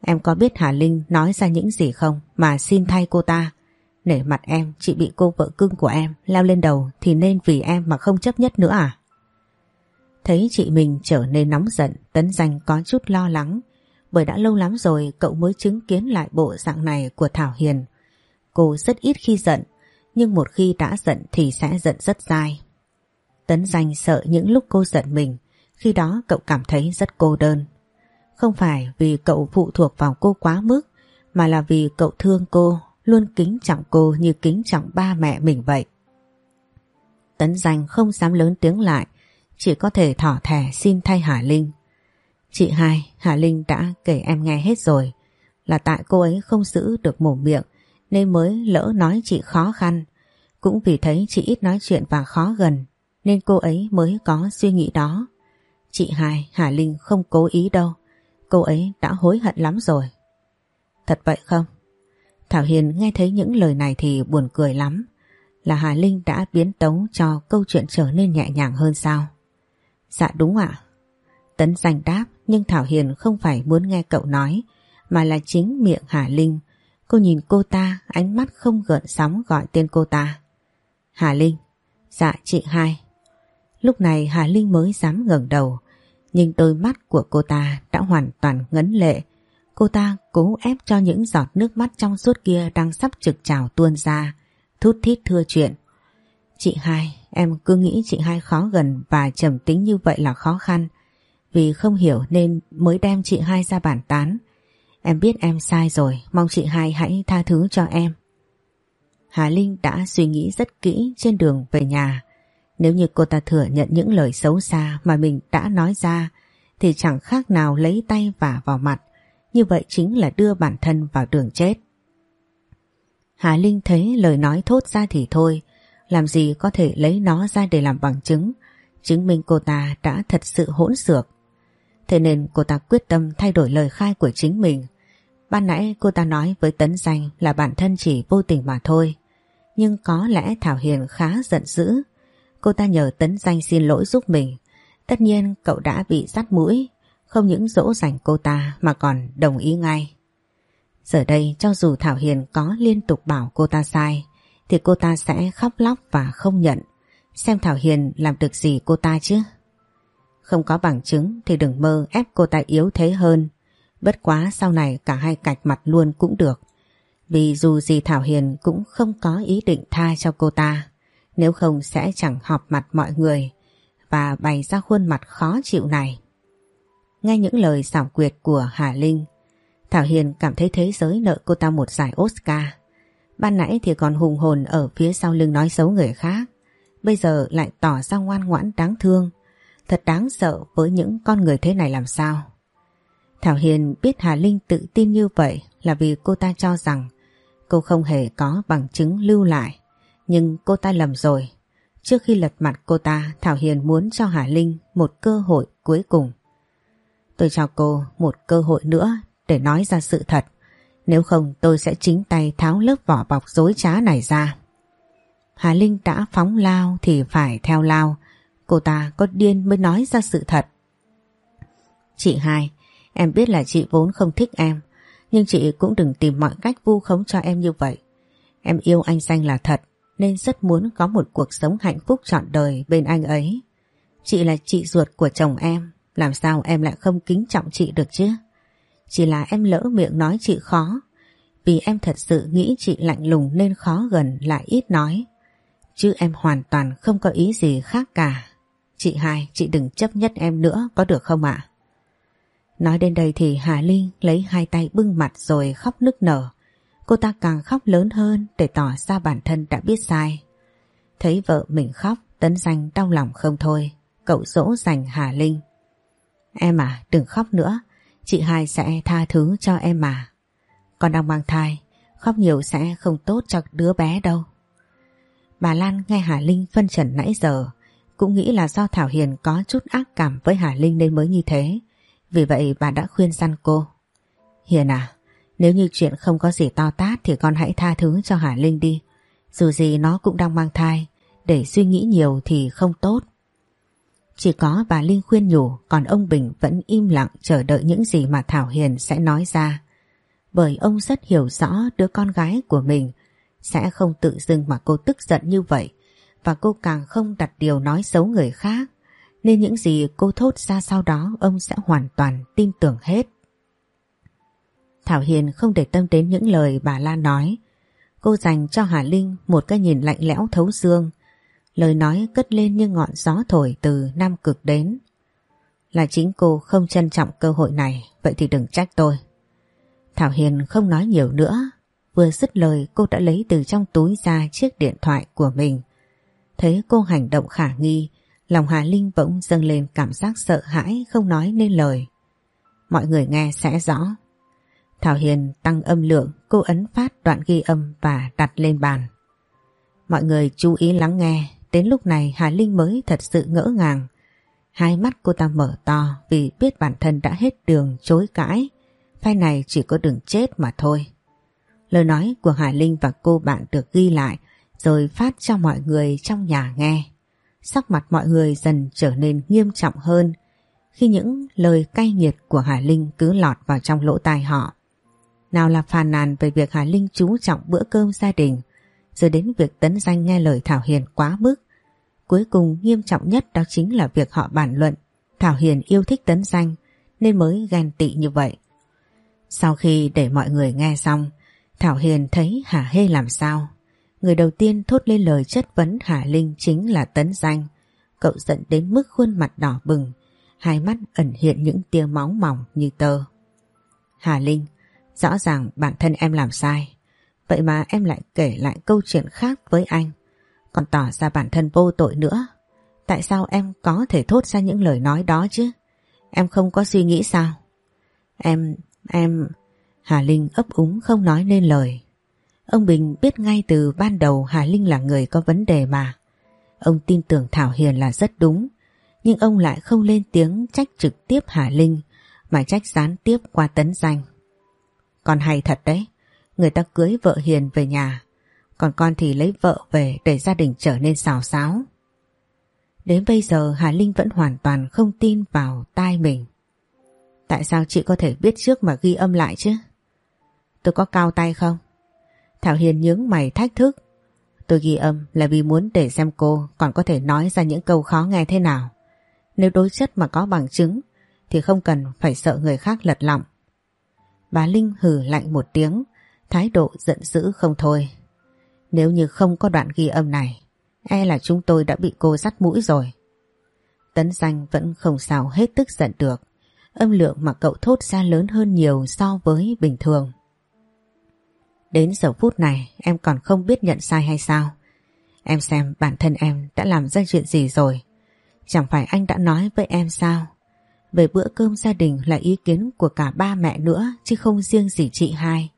S1: Em có biết Hà Linh nói ra những gì không mà xin thay cô ta? Nể mặt em, chị bị cô vợ cưng của em leo lên đầu thì nên vì em mà không chấp nhất nữa à? Thấy chị mình trở nên nóng giận, Tấn Danh có chút lo lắng bởi đã lâu lắm rồi cậu mới chứng kiến lại bộ dạng này của Thảo Hiền cô rất ít khi giận, nhưng một khi đã giận thì sẽ giận rất dai. Tấn danh sợ những lúc cô giận mình, khi đó cậu cảm thấy rất cô đơn. Không phải vì cậu phụ thuộc vào cô quá mức, mà là vì cậu thương cô, luôn kính trọng cô như kính trọng ba mẹ mình vậy. Tấn danh không dám lớn tiếng lại, chỉ có thể thỏ thẻ xin thay Hà Linh. Chị hai, Hà Linh đã kể em nghe hết rồi, là tại cô ấy không giữ được mồm miệng nên mới lỡ nói chị khó khăn. Cũng vì thấy chị ít nói chuyện và khó gần nên cô ấy mới có suy nghĩ đó. Chị hai, Hà Linh không cố ý đâu, cô ấy đã hối hận lắm rồi. Thật vậy không? Thảo Hiền nghe thấy những lời này thì buồn cười lắm. Là Hà Linh đã biến tấu cho câu chuyện trở nên nhẹ nhàng hơn sao? Dạ đúng ạ. Tấn giành đáp nhưng Thảo Hiền không phải muốn nghe cậu nói mà là chính miệng Hà Linh. Cô nhìn cô ta ánh mắt không gợn sóng gọi tên cô ta. Hà Linh. Dạ chị hai. Lúc này Hà Linh mới dám ngẩng đầu nhưng đôi mắt của cô ta đã hoàn toàn ngấn lệ. Cô ta cố ép cho những giọt nước mắt trong suốt kia đang sắp trực trào tuôn ra, thút thít thưa chuyện. Chị hai, em cứ nghĩ chị hai khó gần và trầm tính như vậy là khó khăn. Vì không hiểu nên mới đem chị hai ra bản tán. Em biết em sai rồi, mong chị hai hãy tha thứ cho em. Hà Linh đã suy nghĩ rất kỹ trên đường về nhà. Nếu như cô ta thừa nhận những lời xấu xa mà mình đã nói ra thì chẳng khác nào lấy tay vả vào mặt. Như vậy chính là đưa bản thân vào đường chết. Hà Linh thấy lời nói thốt ra thì thôi, làm gì có thể lấy nó ra để làm bằng chứng, chứng minh cô ta đã thật sự hỗn xược. Thế nên cô ta quyết tâm thay đổi lời khai của chính mình. Ban nãy cô ta nói với Tấn Danh là bản thân chỉ vô tình mà thôi. Nhưng có lẽ Thảo Hiền khá giận dữ. Cô ta nhờ Tấn Danh xin lỗi giúp mình. Tất nhiên cậu đã bị dắt mũi, không những dỗ dành cô ta mà còn đồng ý ngay. Giờ đây cho dù Thảo Hiền có liên tục bảo cô ta sai, thì cô ta sẽ khóc lóc và không nhận. Xem Thảo Hiền làm được gì cô ta chứ? Không có bằng chứng thì đừng mơ ép cô ta yếu thế hơn. Bất quá sau này cả hai cạch mặt luôn cũng được. Vì dù gì Thảo Hiền cũng không có ý định tha cho cô ta. Nếu không sẽ chẳng họp mặt mọi người và bày ra khuôn mặt khó chịu này. Nghe những lời xảo quyệt của Hà Linh, Thảo Hiền cảm thấy thế giới nợ cô ta một giải Oscar. Ban nãy thì còn hùng hồn ở phía sau lưng nói xấu người khác. Bây giờ lại tỏ ra ngoan ngoãn đáng thương. Thật đáng sợ với những con người thế này làm sao. Thảo Hiền biết Hà Linh tự tin như vậy là vì cô ta cho rằng cô không hề có bằng chứng lưu lại. Nhưng cô ta lầm rồi. Trước khi lật mặt cô ta, Thảo Hiền muốn cho Hà Linh một cơ hội cuối cùng. Tôi cho cô một cơ hội nữa để nói ra sự thật. Nếu không tôi sẽ chính tay tháo lớp vỏ bọc dối trá này ra. Hà Linh đã phóng lao thì phải theo lao. Cô ta có điên mới nói ra sự thật. Chị hai, em biết là chị vốn không thích em. Nhưng chị cũng đừng tìm mọi cách vu khống cho em như vậy. Em yêu anh Danh là thật nên rất muốn có một cuộc sống hạnh phúc trọn đời bên anh ấy. Chị là chị ruột của chồng em, làm sao em lại không kính trọng chị được chứ? Chỉ là em lỡ miệng nói chị khó, vì em thật sự nghĩ chị lạnh lùng nên khó gần lại ít nói. Chứ em hoàn toàn không có ý gì khác cả. Chị hai, chị đừng chấp nhất em nữa có được không ạ? Nói đến đây thì Hà Linh lấy hai tay bưng mặt rồi khóc nức nở. Cô ta càng khóc lớn hơn để tỏ ra bản thân đã biết sai. Thấy vợ mình khóc, tấn danh đau lòng không thôi. Cậu dỗ dành Hà Linh. Em à, đừng khóc nữa. Chị hai sẽ tha thứ cho em mà. Con đang mang thai, khóc nhiều sẽ không tốt cho đứa bé đâu. Bà Lan nghe Hà Linh phân trần nãy giờ, cũng nghĩ là do Thảo Hiền có chút ác cảm với Hà Linh nên mới như thế. Vì vậy bà đã khuyên săn cô. Hiền à, nếu như chuyện không có gì to tát thì con hãy tha thứ cho Hà Linh đi. Dù gì nó cũng đang mang thai, để suy nghĩ nhiều thì không tốt. Chỉ có bà Linh khuyên nhủ, còn ông Bình vẫn im lặng chờ đợi những gì mà Thảo Hiền sẽ nói ra. Bởi ông rất hiểu rõ đứa con gái của mình sẽ không tự dưng mà cô tức giận như vậy và cô càng không đặt điều nói xấu người khác nên những gì cô thốt ra sau đó ông sẽ hoàn toàn tin tưởng hết. Thảo Hiền không để tâm đến những lời bà Lan nói. Cô dành cho Hà Linh một cái nhìn lạnh lẽo thấu xương. Lời nói cất lên như ngọn gió thổi từ Nam Cực đến. Là chính cô không trân trọng cơ hội này, vậy thì đừng trách tôi. Thảo Hiền không nói nhiều nữa. Vừa dứt lời cô đã lấy từ trong túi ra chiếc điện thoại của mình. Thấy cô hành động khả nghi, lòng Hà Linh bỗng dâng lên cảm giác sợ hãi không nói nên lời. Mọi người nghe sẽ rõ. Thảo Hiền tăng âm lượng, cô ấn phát đoạn ghi âm và đặt lên bàn. Mọi người chú ý lắng nghe, đến lúc này Hà Linh mới thật sự ngỡ ngàng. Hai mắt cô ta mở to vì biết bản thân đã hết đường chối cãi. phai này chỉ có đường chết mà thôi. Lời nói của Hà Linh và cô bạn được ghi lại rồi phát cho mọi người trong nhà nghe. Sắc mặt mọi người dần trở nên nghiêm trọng hơn khi những lời cay nghiệt của Hà Linh cứ lọt vào trong lỗ tai họ. Nào là phàn nàn về việc Hà Linh chú trọng bữa cơm gia đình, rồi đến việc tấn danh nghe lời Thảo Hiền quá mức. Cuối cùng nghiêm trọng nhất đó chính là việc họ bàn luận Thảo Hiền yêu thích tấn danh nên mới ghen tị như vậy. Sau khi để mọi người nghe xong, Thảo Hiền thấy Hà Hê làm sao. Người đầu tiên thốt lên lời chất vấn Hà Linh chính là tấn danh. Cậu giận đến mức khuôn mặt đỏ bừng, hai mắt ẩn hiện những tia máu mỏng như tơ. Hà Linh, rõ ràng bản thân em làm sai. Vậy mà em lại kể lại câu chuyện khác với anh. Còn tỏ ra bản thân vô tội nữa. Tại sao em có thể thốt ra những lời nói đó chứ? Em không có suy nghĩ sao? Em, em... Hà Linh ấp úng không nói nên lời. Ông Bình biết ngay từ ban đầu Hà Linh là người có vấn đề mà. Ông tin tưởng Thảo Hiền là rất đúng nhưng ông lại không lên tiếng trách trực tiếp Hà Linh mà trách gián tiếp qua tấn danh. còn hay thật đấy, người ta cưới vợ hiền về nhà, còn con thì lấy vợ về để gia đình trở nên xào xáo. Đến bây giờ Hà Linh vẫn hoàn toàn không tin vào tai mình. Tại sao chị có thể biết trước mà ghi âm lại chứ? Tôi có cao tay không? Thảo Hiền nhướng mày thách thức. Tôi ghi âm là vì muốn để xem cô còn có thể nói ra những câu khó nghe thế nào. Nếu đối chất mà có bằng chứng thì không cần phải sợ người khác lật lọng. Bà Linh hử lạnh một tiếng, thái độ giận dữ không thôi. Nếu như không có đoạn ghi âm này, e là chúng tôi đã bị cô dắt mũi rồi. Tấn danh vẫn không sao hết tức giận được. Âm lượng mà cậu thốt ra lớn hơn nhiều so với bình thường. Đến giờ phút này em còn không biết nhận sai hay sao? Em xem bản thân em đã làm ra chuyện gì rồi. Chẳng phải anh đã nói với em sao? Về bữa cơm gia đình là ý kiến của cả ba mẹ nữa chứ không riêng gì chị hai.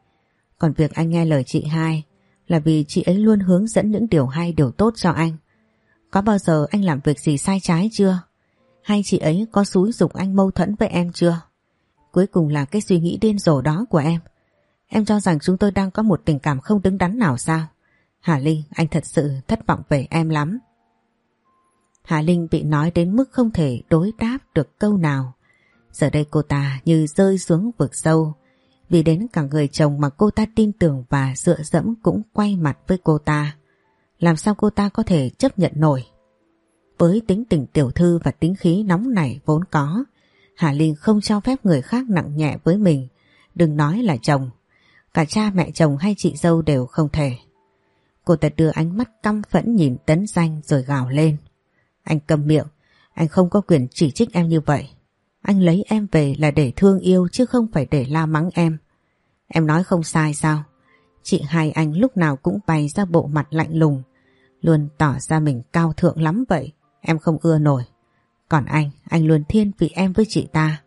S1: Còn việc anh nghe lời chị hai là vì chị ấy luôn hướng dẫn những điều hay điều tốt cho anh. Có bao giờ anh làm việc gì sai trái chưa? Hay chị ấy có xúi dục anh mâu thuẫn với em chưa? Cuối cùng là cái suy nghĩ điên rồ đó của em. Em cho rằng chúng tôi đang có một tình cảm không đứng đắn nào sao? Hà Linh, anh thật sự thất vọng về em lắm. Hà Linh bị nói đến mức không thể đối đáp được câu nào. Giờ đây cô ta như rơi xuống vực sâu. Vì đến cả người chồng mà cô ta tin tưởng và dựa dẫm cũng quay mặt với cô ta. Làm sao cô ta có thể chấp nhận nổi? Với tính tình tiểu thư và tính khí nóng nảy vốn có, Hà Linh không cho phép người khác nặng nhẹ với mình. Đừng nói là chồng. Cả cha mẹ chồng hay chị dâu đều không thể. Cô ta đưa ánh mắt căm phẫn nhìn tấn danh rồi gào lên. Anh cầm miệng, anh không có quyền chỉ trích em như vậy. Anh lấy em về là để thương yêu chứ không phải để la mắng em. Em nói không sai sao? Chị hai anh lúc nào cũng bày ra bộ mặt lạnh lùng, luôn tỏ ra mình cao thượng lắm vậy. Em không ưa nổi. Còn anh, anh luôn thiên vị em với chị ta.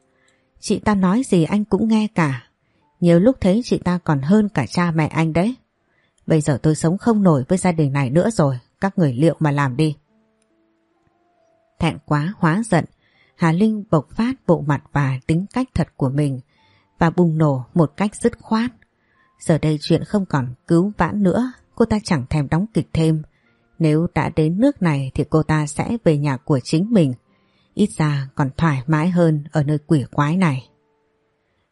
S1: Chị ta nói gì anh cũng nghe cả. Nhiều lúc thấy chị ta còn hơn cả cha mẹ anh đấy. Bây giờ tôi sống không nổi với gia đình này nữa rồi. Các người liệu mà làm đi. Thẹn quá hóa giận, Hà Linh bộc phát bộ mặt và tính cách thật của mình và bùng nổ một cách dứt khoát. Giờ đây chuyện không còn cứu vãn nữa, cô ta chẳng thèm đóng kịch thêm. Nếu đã đến nước này thì cô ta sẽ về nhà của chính mình, ít ra còn thoải mái hơn ở nơi quỷ quái này.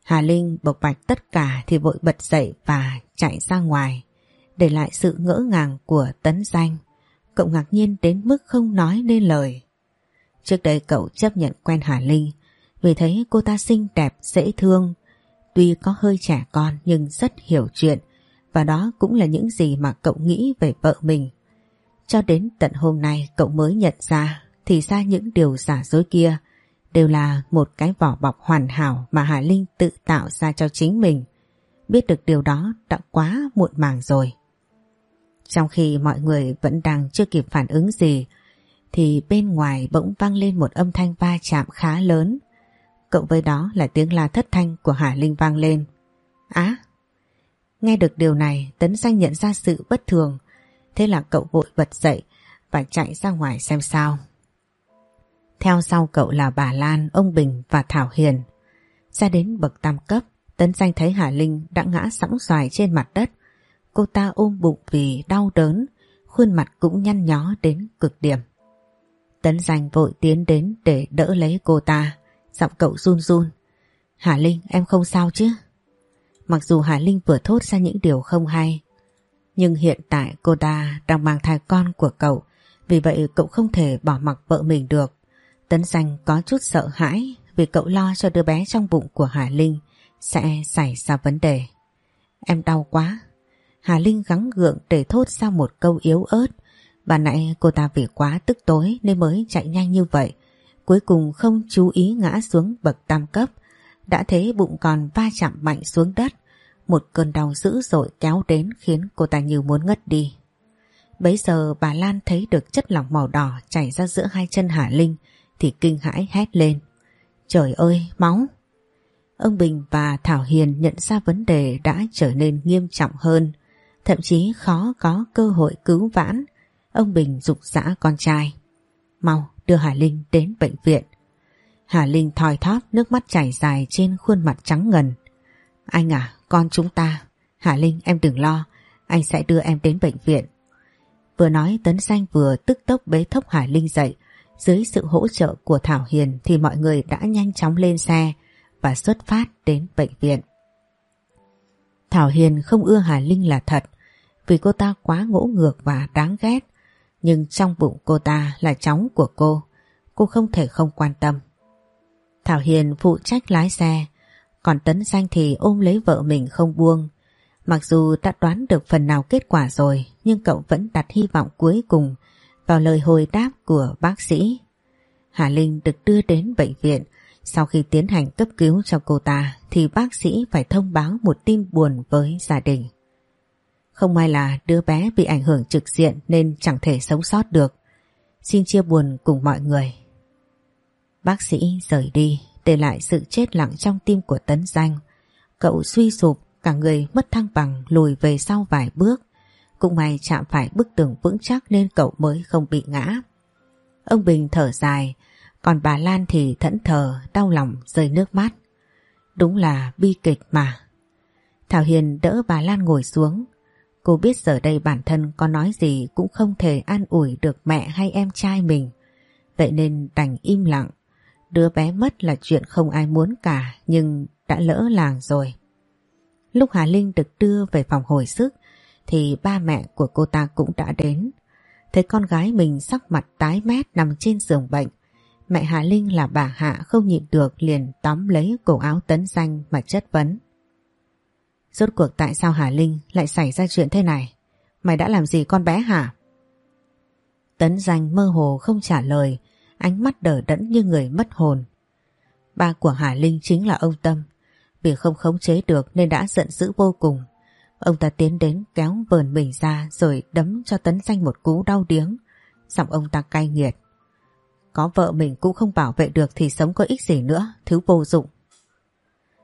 S1: Hà Linh bộc bạch tất cả thì vội bật dậy và chạy ra ngoài, để lại sự ngỡ ngàng của tấn danh. Cậu ngạc nhiên đến mức không nói nên lời. Trước đây cậu chấp nhận quen Hà Linh vì thấy cô ta xinh đẹp, dễ thương. Tuy có hơi trẻ con nhưng rất hiểu chuyện, Và đó cũng là những gì mà cậu nghĩ về vợ mình. Cho đến tận hôm nay cậu mới nhận ra, thì ra những điều giả dối kia đều là một cái vỏ bọc hoàn hảo mà Hà Linh tự tạo ra cho chính mình. Biết được điều đó đã quá muộn màng rồi. Trong khi mọi người vẫn đang chưa kịp phản ứng gì, thì bên ngoài bỗng vang lên một âm thanh va chạm khá lớn. Cộng với đó là tiếng la thất thanh của Hà Linh vang lên. Á! nghe được điều này Tấn Danh nhận ra sự bất thường. Thế là cậu vội bật dậy và chạy ra ngoài xem sao. Theo sau cậu là bà Lan, ông Bình và Thảo Hiền. Ra đến bậc tam cấp, Tấn Danh thấy Hà Linh đã ngã sóng xoài trên mặt đất. Cô ta ôm bụng vì đau đớn, khuôn mặt cũng nhăn nhó đến cực điểm. Tấn Danh vội tiến đến để đỡ lấy cô ta, giọng cậu run run. Hà Linh em không sao chứ? Mặc dù Hà Linh vừa thốt ra những điều không hay, nhưng hiện tại cô ta đang mang thai con của cậu, vì vậy cậu không thể bỏ mặc vợ mình được. Tấn Danh có chút sợ hãi vì cậu lo cho đứa bé trong bụng của Hà Linh sẽ xảy ra vấn đề. Em đau quá. Hà Linh gắng gượng để thốt ra một câu yếu ớt. Bà nãy cô ta vì quá tức tối nên mới chạy nhanh như vậy. Cuối cùng không chú ý ngã xuống bậc tam cấp. Đã thế bụng còn va chạm mạnh xuống đất. Một cơn đau dữ dội kéo đến khiến cô ta như muốn ngất đi. Bấy giờ bà Lan thấy được chất lỏng màu đỏ chảy ra giữa hai chân Hà Linh thì kinh hãi hét lên. Trời ơi, máu! Ông Bình và Thảo Hiền nhận ra vấn đề đã trở nên nghiêm trọng hơn, thậm chí khó có cơ hội cứu vãn. Ông Bình dục dã con trai. Mau đưa Hà Linh đến bệnh viện. Hà Linh thoi thóp nước mắt chảy dài trên khuôn mặt trắng ngần. Anh à, con chúng ta. Hà Linh em đừng lo, anh sẽ đưa em đến bệnh viện. Vừa nói Tấn Xanh vừa tức tốc bế thốc Hà Linh dậy dưới sự hỗ trợ của Thảo Hiền thì mọi người đã nhanh chóng lên xe và xuất phát đến bệnh viện. Thảo Hiền không ưa Hà Linh là thật vì cô ta quá ngỗ ngược và đáng ghét. Nhưng trong bụng cô ta là cháu của cô, cô không thể không quan tâm. Thảo Hiền phụ trách lái xe, còn Tấn Danh thì ôm lấy vợ mình không buông. Mặc dù đã đoán được phần nào kết quả rồi, nhưng cậu vẫn đặt hy vọng cuối cùng vào lời hồi đáp của bác sĩ. Hà Linh được đưa đến bệnh viện. Sau khi tiến hành cấp cứu cho cô ta thì bác sĩ phải thông báo một tin buồn với gia đình. Không may là đứa bé bị ảnh hưởng trực diện nên chẳng thể sống sót được. Xin chia buồn cùng mọi người. Bác sĩ rời đi để lại sự chết lặng trong tim của Tấn Danh. Cậu suy sụp, cả người mất thăng bằng lùi về sau vài bước. Cũng may chạm phải bức tường vững chắc nên cậu mới không bị ngã. Ông Bình thở dài, còn bà Lan thì thẫn thờ, đau lòng, rơi nước mắt. Đúng là bi kịch mà. Thảo Hiền đỡ bà Lan ngồi xuống. Cô biết giờ đây bản thân có nói gì cũng không thể an ủi được mẹ hay em trai mình. Vậy nên đành im lặng. Đứa bé mất là chuyện không ai muốn cả, nhưng đã lỡ làng rồi. Lúc Hà Linh được đưa về phòng hồi sức, thì ba mẹ của cô ta cũng đã đến. Thấy con gái mình sắc mặt tái mét nằm trên giường bệnh. Mẹ Hà Linh là bà Hạ không nhịn được liền tóm lấy cổ áo tấn danh mà chất vấn. Rốt cuộc tại sao Hà Linh lại xảy ra chuyện thế này? Mày đã làm gì con bé hả? Tấn danh mơ hồ không trả lời, ánh mắt đờ đẫn như người mất hồn. Ba của Hà Linh chính là ông Tâm, vì không khống chế được nên đã giận dữ vô cùng. Ông ta tiến đến kéo vờn mình ra rồi đấm cho Tấn Danh một cú đau điếng. Giọng ông ta cay nghiệt. Có vợ mình cũng không bảo vệ được thì sống có ích gì nữa, thứ vô dụng.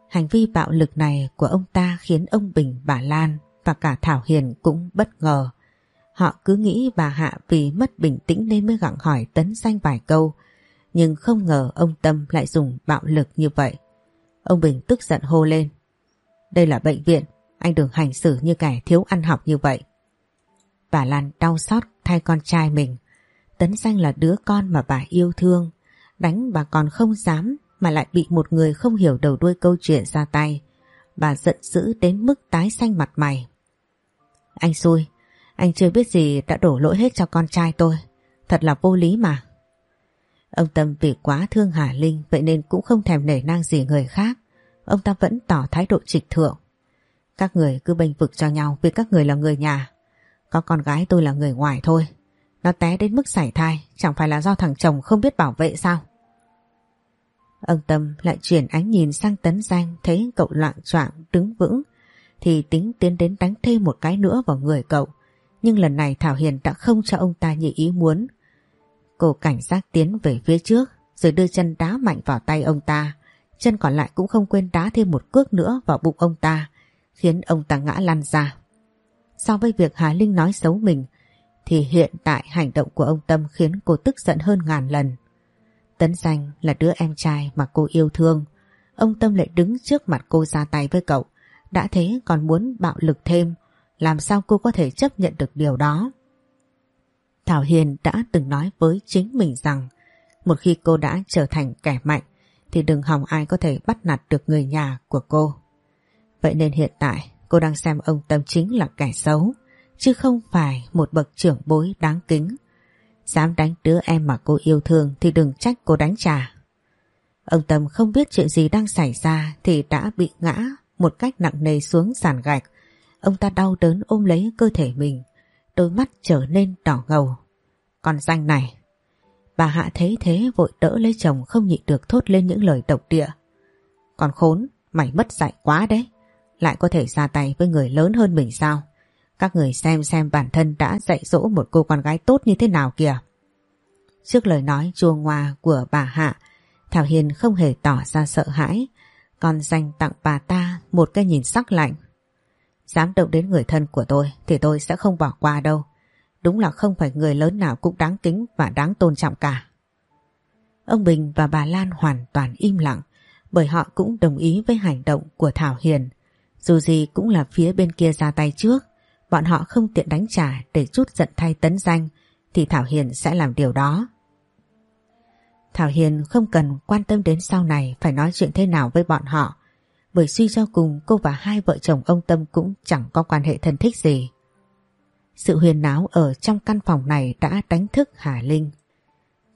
S1: Hành vi bạo lực này của ông ta khiến ông Bình, bà Lan và cả Thảo Hiền cũng bất ngờ. Họ cứ nghĩ bà Hạ vì mất bình tĩnh nên mới gặng hỏi Tấn Danh vài câu, nhưng không ngờ ông Tâm lại dùng bạo lực như vậy. Ông Bình tức giận hô lên. Đây là bệnh viện, anh đừng hành xử như kẻ thiếu ăn học như vậy. Bà Lan đau xót thay con trai mình. Tấn Danh là đứa con mà bà yêu thương. Đánh bà còn không dám mà lại bị một người không hiểu đầu đuôi câu chuyện ra tay. Bà giận dữ đến mức tái xanh mặt mày. Anh xui, anh chưa biết gì đã đổ lỗi hết cho con trai tôi. Thật là vô lý mà. Ông Tâm vì quá thương Hà Linh vậy nên cũng không thèm nể nang gì người khác. Ông ta vẫn tỏ thái độ trịch thượng. Các người cứ bênh vực cho nhau vì các người là người nhà. Có con gái tôi là người ngoài thôi. Nó té đến mức sảy thai chẳng phải là do thằng chồng không biết bảo vệ sao? Ông Tâm lại chuyển ánh nhìn sang tấn danh, thấy cậu loạn choạng đứng vững thì tính tiến đến đánh thêm một cái nữa vào người cậu. Nhưng lần này Thảo Hiền đã không cho ông ta như ý muốn. Cô cảnh giác tiến về phía trước, rồi đưa chân đá mạnh vào tay ông ta. Chân còn lại cũng không quên đá thêm một cước nữa vào bụng ông ta, khiến ông ta ngã lăn ra. So với việc Hà Linh nói xấu mình, thì hiện tại hành động của ông Tâm khiến cô tức giận hơn ngàn lần. Tấn Danh là đứa em trai mà cô yêu thương. Ông Tâm lại đứng trước mặt cô ra tay với cậu. Đã thế còn muốn bạo lực thêm. Làm sao cô có thể chấp nhận được điều đó? Thảo Hiền đã từng nói với chính mình rằng, một khi cô đã trở thành kẻ mạnh, thì đừng hòng ai có thể bắt nạt được người nhà của cô. Vậy nên hiện tại, cô đang xem ông Tâm chính là kẻ xấu, chứ không phải một bậc trưởng bối đáng kính. Dám đánh đứa em mà cô yêu thương thì đừng trách cô đánh trả. Ông Tâm không biết chuyện gì đang xảy ra thì đã bị ngã một cách nặng nề xuống sàn gạch. Ông ta đau đớn ôm lấy cơ thể mình, đôi mắt trở nên đỏ ngầu. còn danh này, bà Hạ thấy thế vội đỡ lấy chồng không nhịn được thốt lên những lời độc địa. Còn khốn, mày mất dạy quá đấy, lại có thể ra tay với người lớn hơn mình sao? Các người xem xem bản thân đã dạy dỗ một cô con gái tốt như thế nào kìa. Trước lời nói chua ngoa của bà Hạ, Thảo Hiền không hề tỏ ra sợ hãi, còn dành tặng bà ta một cái nhìn sắc lạnh. Dám động đến người thân của tôi thì tôi sẽ không bỏ qua đâu. Đúng là không phải người lớn nào cũng đáng kính và đáng tôn trọng cả. Ông Bình và bà Lan hoàn toàn im lặng bởi họ cũng đồng ý với hành động của Thảo Hiền. Dù gì cũng là phía bên kia ra tay trước bọn họ không tiện đánh trả để chút giận thay tấn danh thì Thảo Hiền sẽ làm điều đó. Thảo Hiền không cần quan tâm đến sau này phải nói chuyện thế nào với bọn họ bởi suy cho cùng cô và hai vợ chồng ông Tâm cũng chẳng có quan hệ thân thích gì. Sự huyền náo ở trong căn phòng này đã đánh thức Hà Linh.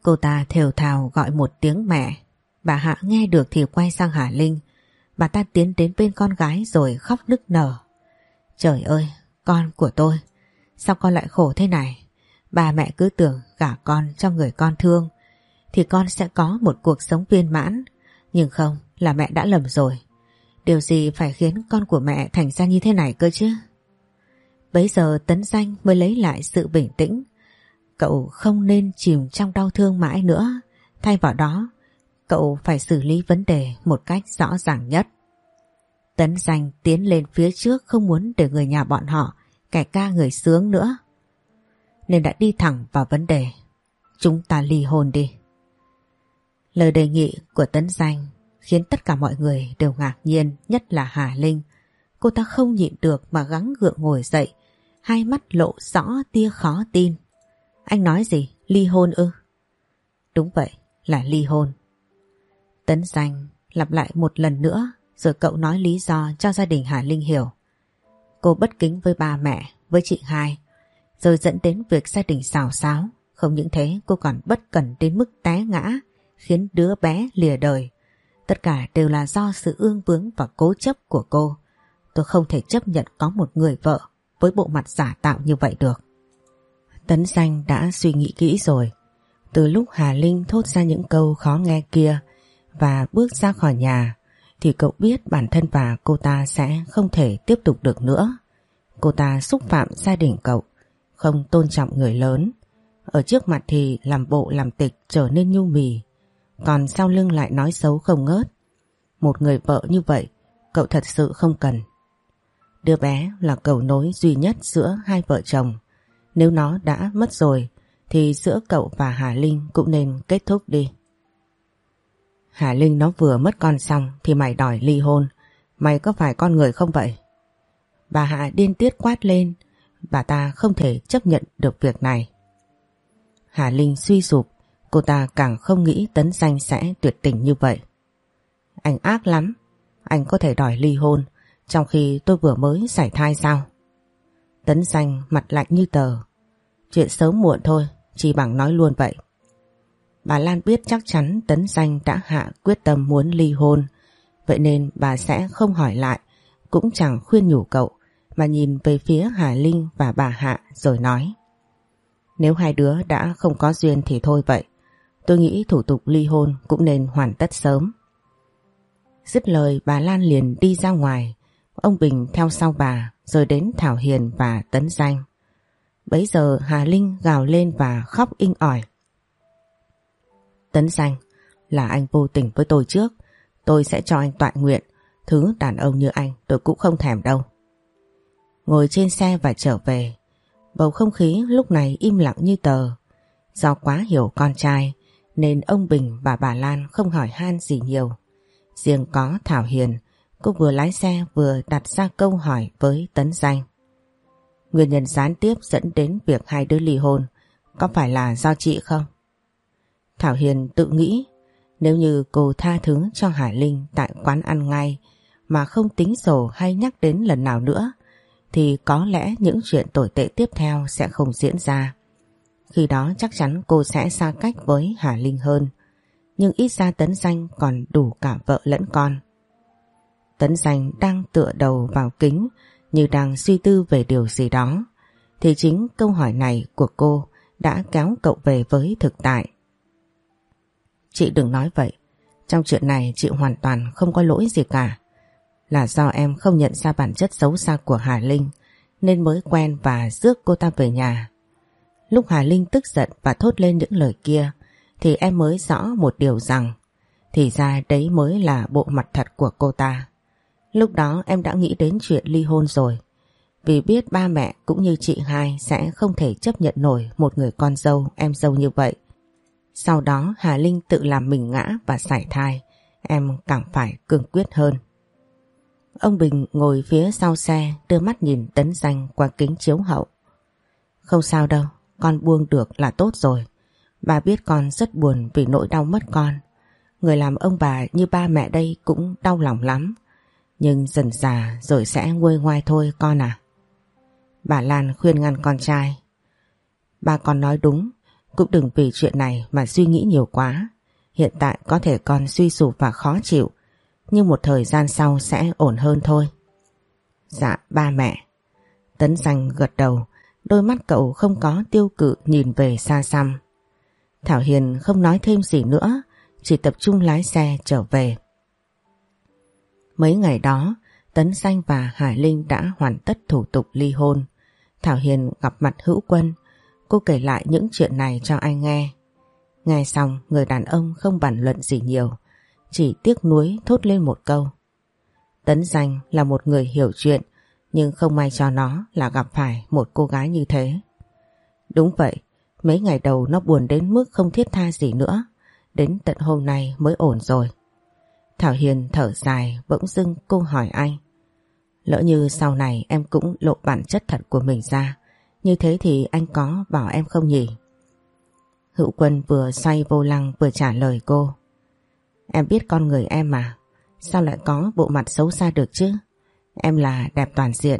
S1: Cô ta thều thào gọi một tiếng mẹ. Bà Hạ nghe được thì quay sang Hà Linh. Bà ta tiến đến bên con gái rồi khóc nức nở. Trời ơi, con của tôi, sao con lại khổ thế này? Bà mẹ cứ tưởng gả con cho người con thương thì con sẽ có một cuộc sống viên mãn. Nhưng không, là mẹ đã lầm rồi. Điều gì phải khiến con của mẹ thành ra như thế này cơ chứ? Bấy giờ Tấn Danh mới lấy lại sự bình tĩnh. Cậu không nên chìm trong đau thương mãi nữa. Thay vào đó, cậu phải xử lý vấn đề một cách rõ ràng nhất. Tấn danh tiến lên phía trước không muốn để người nhà bọn họ kẻ ca người sướng nữa. Nên đã đi thẳng vào vấn đề. Chúng ta ly hôn đi. Lời đề nghị của Tấn Danh khiến tất cả mọi người đều ngạc nhiên, nhất là Hà Linh. Cô ta không nhịn được mà gắng gượng ngồi dậy, hai mắt lộ rõ tia khó tin. Anh nói gì? Ly hôn ư? Đúng vậy, là ly hôn. Tấn Danh lặp lại một lần nữa rồi cậu nói lý do cho gia đình Hà Linh hiểu. Cô bất kính với ba mẹ, với chị hai, rồi dẫn đến việc gia đình xào xáo. Không những thế cô còn bất cẩn đến mức té ngã, khiến đứa bé lìa đời. Tất cả đều là do sự ương bướng và cố chấp của cô. Tôi không thể chấp nhận có một người vợ với bộ mặt giả tạo như vậy được. Tấn Danh đã suy nghĩ kỹ rồi. Từ lúc Hà Linh thốt ra những câu khó nghe kia và bước ra khỏi nhà, thì cậu biết bản thân và cô ta sẽ không thể tiếp tục được nữa. Cô ta xúc phạm gia đình cậu, không tôn trọng người lớn. Ở trước mặt thì làm bộ làm tịch trở nên nhu mì, còn sau lưng lại nói xấu không ngớt. Một người vợ như vậy, cậu thật sự không cần. Đứa bé là cầu nối duy nhất giữa hai vợ chồng. Nếu nó đã mất rồi, thì giữa cậu và Hà Linh cũng nên kết thúc đi. Hà Linh nó vừa mất con xong thì mày đòi ly hôn. Mày có phải con người không vậy? Bà Hạ điên tiết quát lên. Bà ta không thể chấp nhận được việc này. Hà Linh suy sụp. Cô ta càng không nghĩ tấn danh sẽ tuyệt tình như vậy. Anh ác lắm. Anh có thể đòi ly hôn trong khi tôi vừa mới giải thai sao? Tấn danh mặt lạnh như tờ. Chuyện sớm muộn thôi, chỉ bằng nói luôn vậy. Bà Lan biết chắc chắn Tấn Danh đã hạ quyết tâm muốn ly hôn, vậy nên bà sẽ không hỏi lại cũng chẳng khuyên nhủ cậu mà nhìn về phía Hà Linh và bà Hạ rồi nói. Nếu hai đứa đã không có duyên thì thôi vậy. Tôi nghĩ thủ tục ly hôn cũng nên hoàn tất sớm. Dứt lời bà Lan liền đi ra ngoài. Ông Bình theo sau bà rồi đến Thảo Hiền và Tấn Danh. Bấy giờ Hà Linh gào lên và khóc inh ỏi. Tấn Danh, là anh vô tình với tôi trước. Tôi sẽ cho anh tọa nguyện. Thứ đàn ông như anh tôi cũng không thèm đâu. Ngồi trên xe và trở về. Bầu không khí lúc này im lặng như tờ. Do quá hiểu con trai nên ông Bình và bà Lan không hỏi han gì nhiều. Riêng có Thảo Hiền, cô vừa lái xe vừa đặt ra câu hỏi với Tấn Danh. Nguyên nhân gián tiếp dẫn đến việc hai đứa ly hôn có phải là do chị không? Thảo Hiền tự nghĩ, nếu như cô tha thứ cho Hải Linh tại quán ăn ngay mà không tính sổ hay nhắc đến lần nào nữa, thì có lẽ những chuyện tồi tệ tiếp theo sẽ không diễn ra. Khi đó chắc chắn cô sẽ xa cách với Hà Linh hơn. Nhưng ít ra Tấn Danh còn đủ cả vợ lẫn con. Tấn Danh đang tựa đầu vào kính, như đang suy tư về điều gì đó. Thì chính câu hỏi này của cô đã kéo cậu về với thực tại. Chị đừng nói vậy. Trong chuyện này, chị hoàn toàn không có lỗi gì cả. Là do em không nhận ra bản chất xấu xa của Hà Linh, nên mới quen và rước cô ta về nhà. Lúc Hà Linh tức giận và thốt lên những lời kia, thì em mới rõ một điều rằng, thì ra đấy mới là bộ mặt thật của cô ta. Lúc đó em đã nghĩ đến chuyện ly hôn rồi, vì biết ba mẹ cũng như chị hai sẽ không thể chấp nhận nổi một người con dâu em dâu như vậy. Sau đó Hà Linh tự làm mình ngã và sải thai em càng phải cương quyết hơn. Ông Bình ngồi phía sau xe đưa mắt nhìn tấn danh qua kính chiếu hậu. Không sao đâu, con buông được là tốt rồi. Bà biết con rất buồn vì nỗi đau mất con. Người làm ông bà như ba mẹ đây cũng đau lòng lắm. Nhưng dần già rồi sẽ nguôi ngoai thôi con à. Bà Lan khuyên ngăn con trai. Bà còn nói đúng, cũng đừng vì chuyện này mà suy nghĩ nhiều quá. Hiện tại có thể còn suy sụp và khó chịu, nhưng một thời gian sau sẽ ổn hơn thôi. Dạ, ba mẹ. Tấn danh gật đầu, đôi mắt cậu không có tiêu cự nhìn về xa xăm. Thảo Hiền không nói thêm gì nữa, chỉ tập trung lái xe trở về. Mấy ngày đó, Tấn Xanh và Hải Linh đã hoàn tất thủ tục ly hôn. Thảo Hiền gặp mặt hữu quân, cô kể lại những chuyện này cho anh nghe. Nghe xong người đàn ông không bàn luận gì nhiều, chỉ tiếc nuối thốt lên một câu. Tấn Danh là một người hiểu chuyện, nhưng không may cho nó là gặp phải một cô gái như thế. Đúng vậy, mấy ngày đầu nó buồn đến mức không thiết tha gì nữa, đến tận hôm nay mới ổn rồi. Thảo Hiền thở dài bỗng dưng cô hỏi anh. Lỡ như sau này em cũng lộ bản chất thật của mình ra, như thế thì anh có bảo em không nhỉ? Hữu Quân vừa xoay vô lăng vừa trả lời cô. Em biết con người em mà, sao lại có bộ mặt xấu xa được chứ? Em là đẹp toàn diện.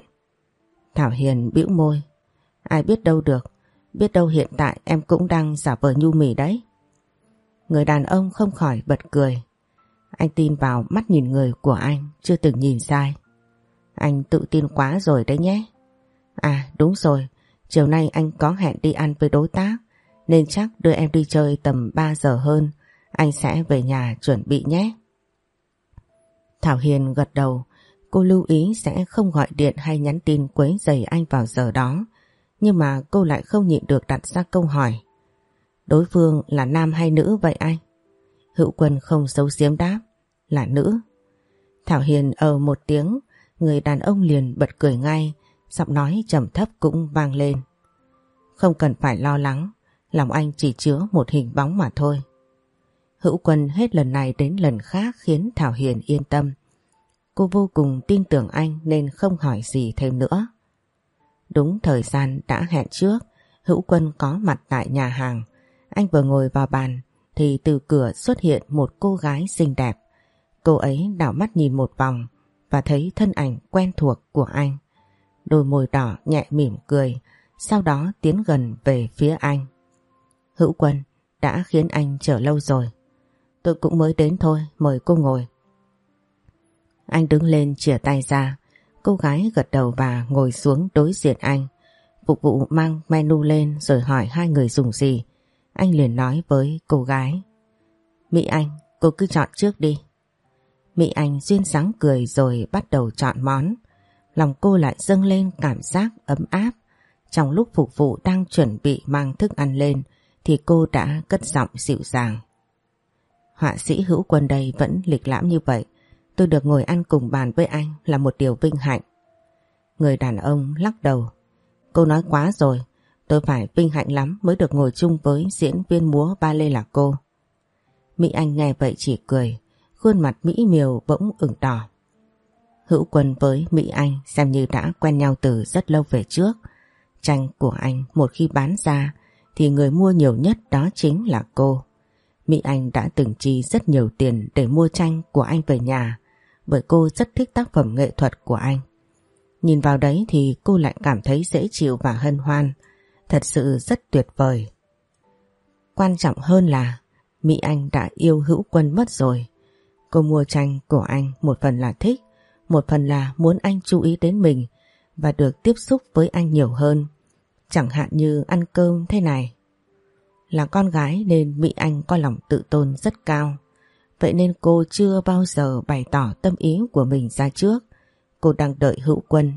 S1: Thảo Hiền bĩu môi. Ai biết đâu được, biết đâu hiện tại em cũng đang giả vờ nhu mì đấy. Người đàn ông không khỏi bật cười. Anh tin vào mắt nhìn người của anh, chưa từng nhìn sai. Anh tự tin quá rồi đấy nhé. À đúng rồi, chiều nay anh có hẹn đi ăn với đối tác, nên chắc đưa em đi chơi tầm 3 giờ hơn, anh sẽ về nhà chuẩn bị nhé. Thảo Hiền gật đầu, cô lưu ý sẽ không gọi điện hay nhắn tin quấy giày anh vào giờ đó, nhưng mà cô lại không nhịn được đặt ra câu hỏi. Đối phương là nam hay nữ vậy anh? Hữu quân không giấu giếm đáp, là nữ. Thảo Hiền ở một tiếng, người đàn ông liền bật cười ngay, giọng nói trầm thấp cũng vang lên. Không cần phải lo lắng, lòng anh chỉ chứa một hình bóng mà thôi. Hữu quân hết lần này đến lần khác khiến Thảo Hiền yên tâm. Cô vô cùng tin tưởng anh nên không hỏi gì thêm nữa. Đúng thời gian đã hẹn trước, Hữu quân có mặt tại nhà hàng. Anh vừa ngồi vào bàn thì từ cửa xuất hiện một cô gái xinh đẹp. Cô ấy đảo mắt nhìn một vòng và thấy thân ảnh quen thuộc của anh. Đôi môi đỏ nhẹ mỉm cười, sau đó tiến gần về phía anh. Hữu quân đã khiến anh chờ lâu rồi. Tôi cũng mới đến thôi, mời cô ngồi. Anh đứng lên chìa tay ra, Cô gái gật đầu và ngồi xuống đối diện anh. Phục vụ mang menu lên rồi hỏi hai người dùng gì. Anh liền nói với cô gái. Mỹ Anh, cô cứ chọn trước đi. Mỹ Anh duyên dáng cười rồi bắt đầu chọn món. Lòng cô lại dâng lên cảm giác ấm áp. Trong lúc phục vụ đang chuẩn bị mang thức ăn lên, thì cô đã cất giọng dịu dàng. Họa sĩ hữu quân đây vẫn lịch lãm như vậy. Tôi được ngồi ăn cùng bàn với anh là một điều vinh hạnh. Người đàn ông lắc đầu. Cô nói quá rồi. Tôi phải vinh hạnh lắm mới được ngồi chung với diễn viên múa ba lê là cô. Mỹ Anh nghe vậy chỉ cười. Khuôn mặt Mỹ miều bỗng ửng đỏ. Hữu quân với Mỹ Anh xem như đã quen nhau từ rất lâu về trước. Tranh của anh một khi bán ra thì người mua nhiều nhất đó chính là cô. Mỹ Anh đã từng chi rất nhiều tiền để mua tranh của anh về nhà bởi cô rất thích tác phẩm nghệ thuật của anh. Nhìn vào đấy thì cô lại cảm thấy dễ chịu và hân hoan, thật sự rất tuyệt vời. Quan trọng hơn là Mỹ Anh đã yêu hữu quân mất rồi. Cô mua tranh của anh một phần là thích, một phần là muốn anh chú ý đến mình và được tiếp xúc với anh nhiều hơn. Chẳng hạn như ăn cơm thế này. Là con gái nên Mỹ Anh có lòng tự tôn rất cao. Vậy nên cô chưa bao giờ bày tỏ tâm ý của mình ra trước. Cô đang đợi hữu quân.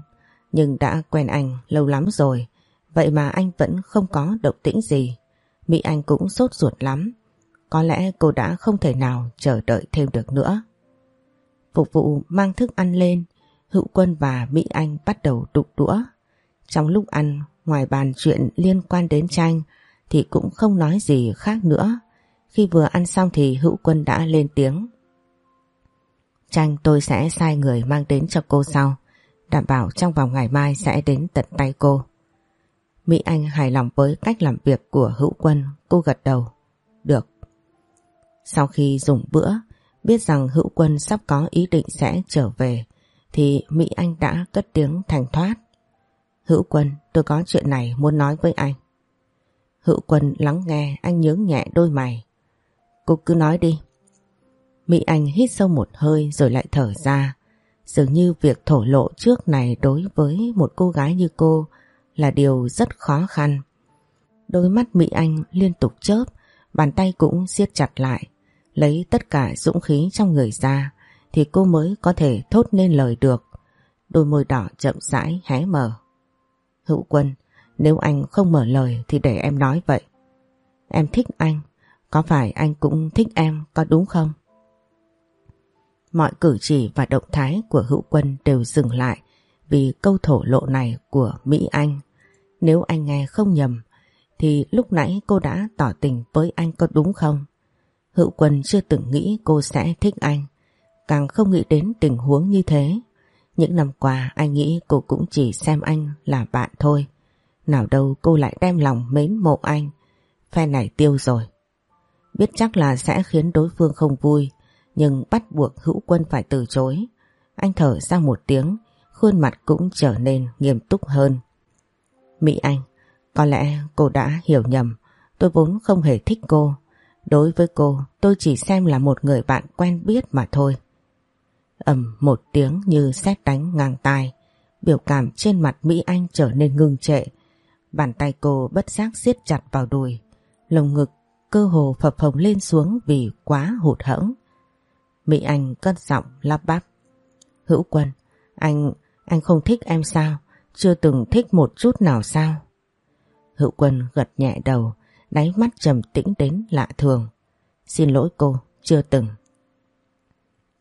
S1: Nhưng đã quen anh lâu lắm rồi. Vậy mà anh vẫn không có động tĩnh gì. Mỹ Anh cũng sốt ruột lắm. Có lẽ cô đã không thể nào chờ đợi thêm được nữa. Phục vụ mang thức ăn lên. Hữu quân và Mỹ Anh bắt đầu đục đũa. Trong lúc ăn, ngoài bàn chuyện liên quan đến tranh thì cũng không nói gì khác nữa. Khi vừa ăn xong thì hữu quân đã lên tiếng. Tranh tôi sẽ sai người mang đến cho cô sau, đảm bảo trong vòng ngày mai sẽ đến tận tay cô. Mỹ Anh hài lòng với cách làm việc của hữu quân, cô gật đầu. Được. Sau khi dùng bữa, biết rằng hữu quân sắp có ý định sẽ trở về, thì Mỹ Anh đã cất tiếng thành thoát. Hữu quân, tôi có chuyện này muốn nói với anh. Hữu quân lắng nghe anh nhướng nhẹ đôi mày. Cô cứ nói đi. Mỹ Anh hít sâu một hơi rồi lại thở ra. Dường như việc thổ lộ trước này đối với một cô gái như cô là điều rất khó khăn. Đôi mắt Mỹ Anh liên tục chớp, bàn tay cũng siết chặt lại. Lấy tất cả dũng khí trong người ra thì cô mới có thể thốt nên lời được. Đôi môi đỏ chậm rãi hé mở. Hữu quân, nếu anh không mở lời thì để em nói vậy. Em thích anh, có phải anh cũng thích em có đúng không? Mọi cử chỉ và động thái của hữu quân đều dừng lại vì câu thổ lộ này của Mỹ Anh. Nếu anh nghe không nhầm thì lúc nãy cô đã tỏ tình với anh có đúng không? Hữu quân chưa từng nghĩ cô sẽ thích anh, càng không nghĩ đến tình huống như thế. Những năm qua anh nghĩ cô cũng chỉ xem anh là bạn thôi. Nào đâu cô lại đem lòng mến mộ anh. Phe này tiêu rồi. Biết chắc là sẽ khiến đối phương không vui, nhưng bắt buộc hữu quân phải từ chối. Anh thở ra một tiếng, khuôn mặt cũng trở nên nghiêm túc hơn. Mỹ Anh, có lẽ cô đã hiểu nhầm, tôi vốn không hề thích cô. Đối với cô, tôi chỉ xem là một người bạn quen biết mà thôi. ầm một tiếng như sét đánh ngang tai, biểu cảm trên mặt Mỹ Anh trở nên ngưng trệ. Bàn tay cô bất giác siết chặt vào đùi, lồng ngực cơ hồ phập phồng lên xuống vì quá hụt hẫng. Mỹ Anh cất giọng lắp bắp. Hữu quân, anh, anh không thích em sao? Chưa từng thích một chút nào sao? Hữu quân gật nhẹ đầu, đáy mắt trầm tĩnh đến lạ thường. Xin lỗi cô, chưa từng.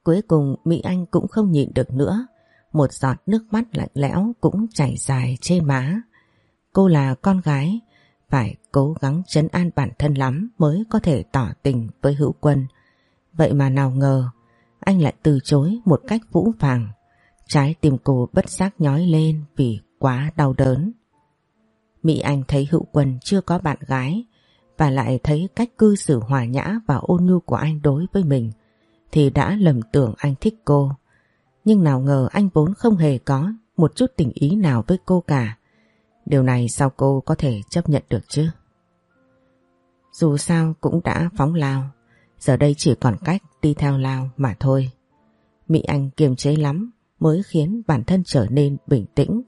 S1: Cuối cùng Mỹ Anh cũng không nhịn được nữa. Một giọt nước mắt lạnh lẽo cũng chảy dài trên má. Cô là con gái, phải cố gắng chấn an bản thân lắm mới có thể tỏ tình với hữu quân. Vậy mà nào ngờ, anh lại từ chối một cách vũ phàng. Trái tim cô bất giác nhói lên vì quá đau đớn. Mỹ Anh thấy hữu quân chưa có bạn gái và lại thấy cách cư xử hòa nhã và ôn nhu của anh đối với mình thì đã lầm tưởng anh thích cô. Nhưng nào ngờ anh vốn không hề có một chút tình ý nào với cô cả. Điều này sao cô có thể chấp nhận được chứ? Dù sao cũng đã phóng lao, giờ đây chỉ còn cách đi theo lao mà thôi. Mỹ Anh kiềm chế lắm, mới khiến bản thân trở nên bình tĩnh.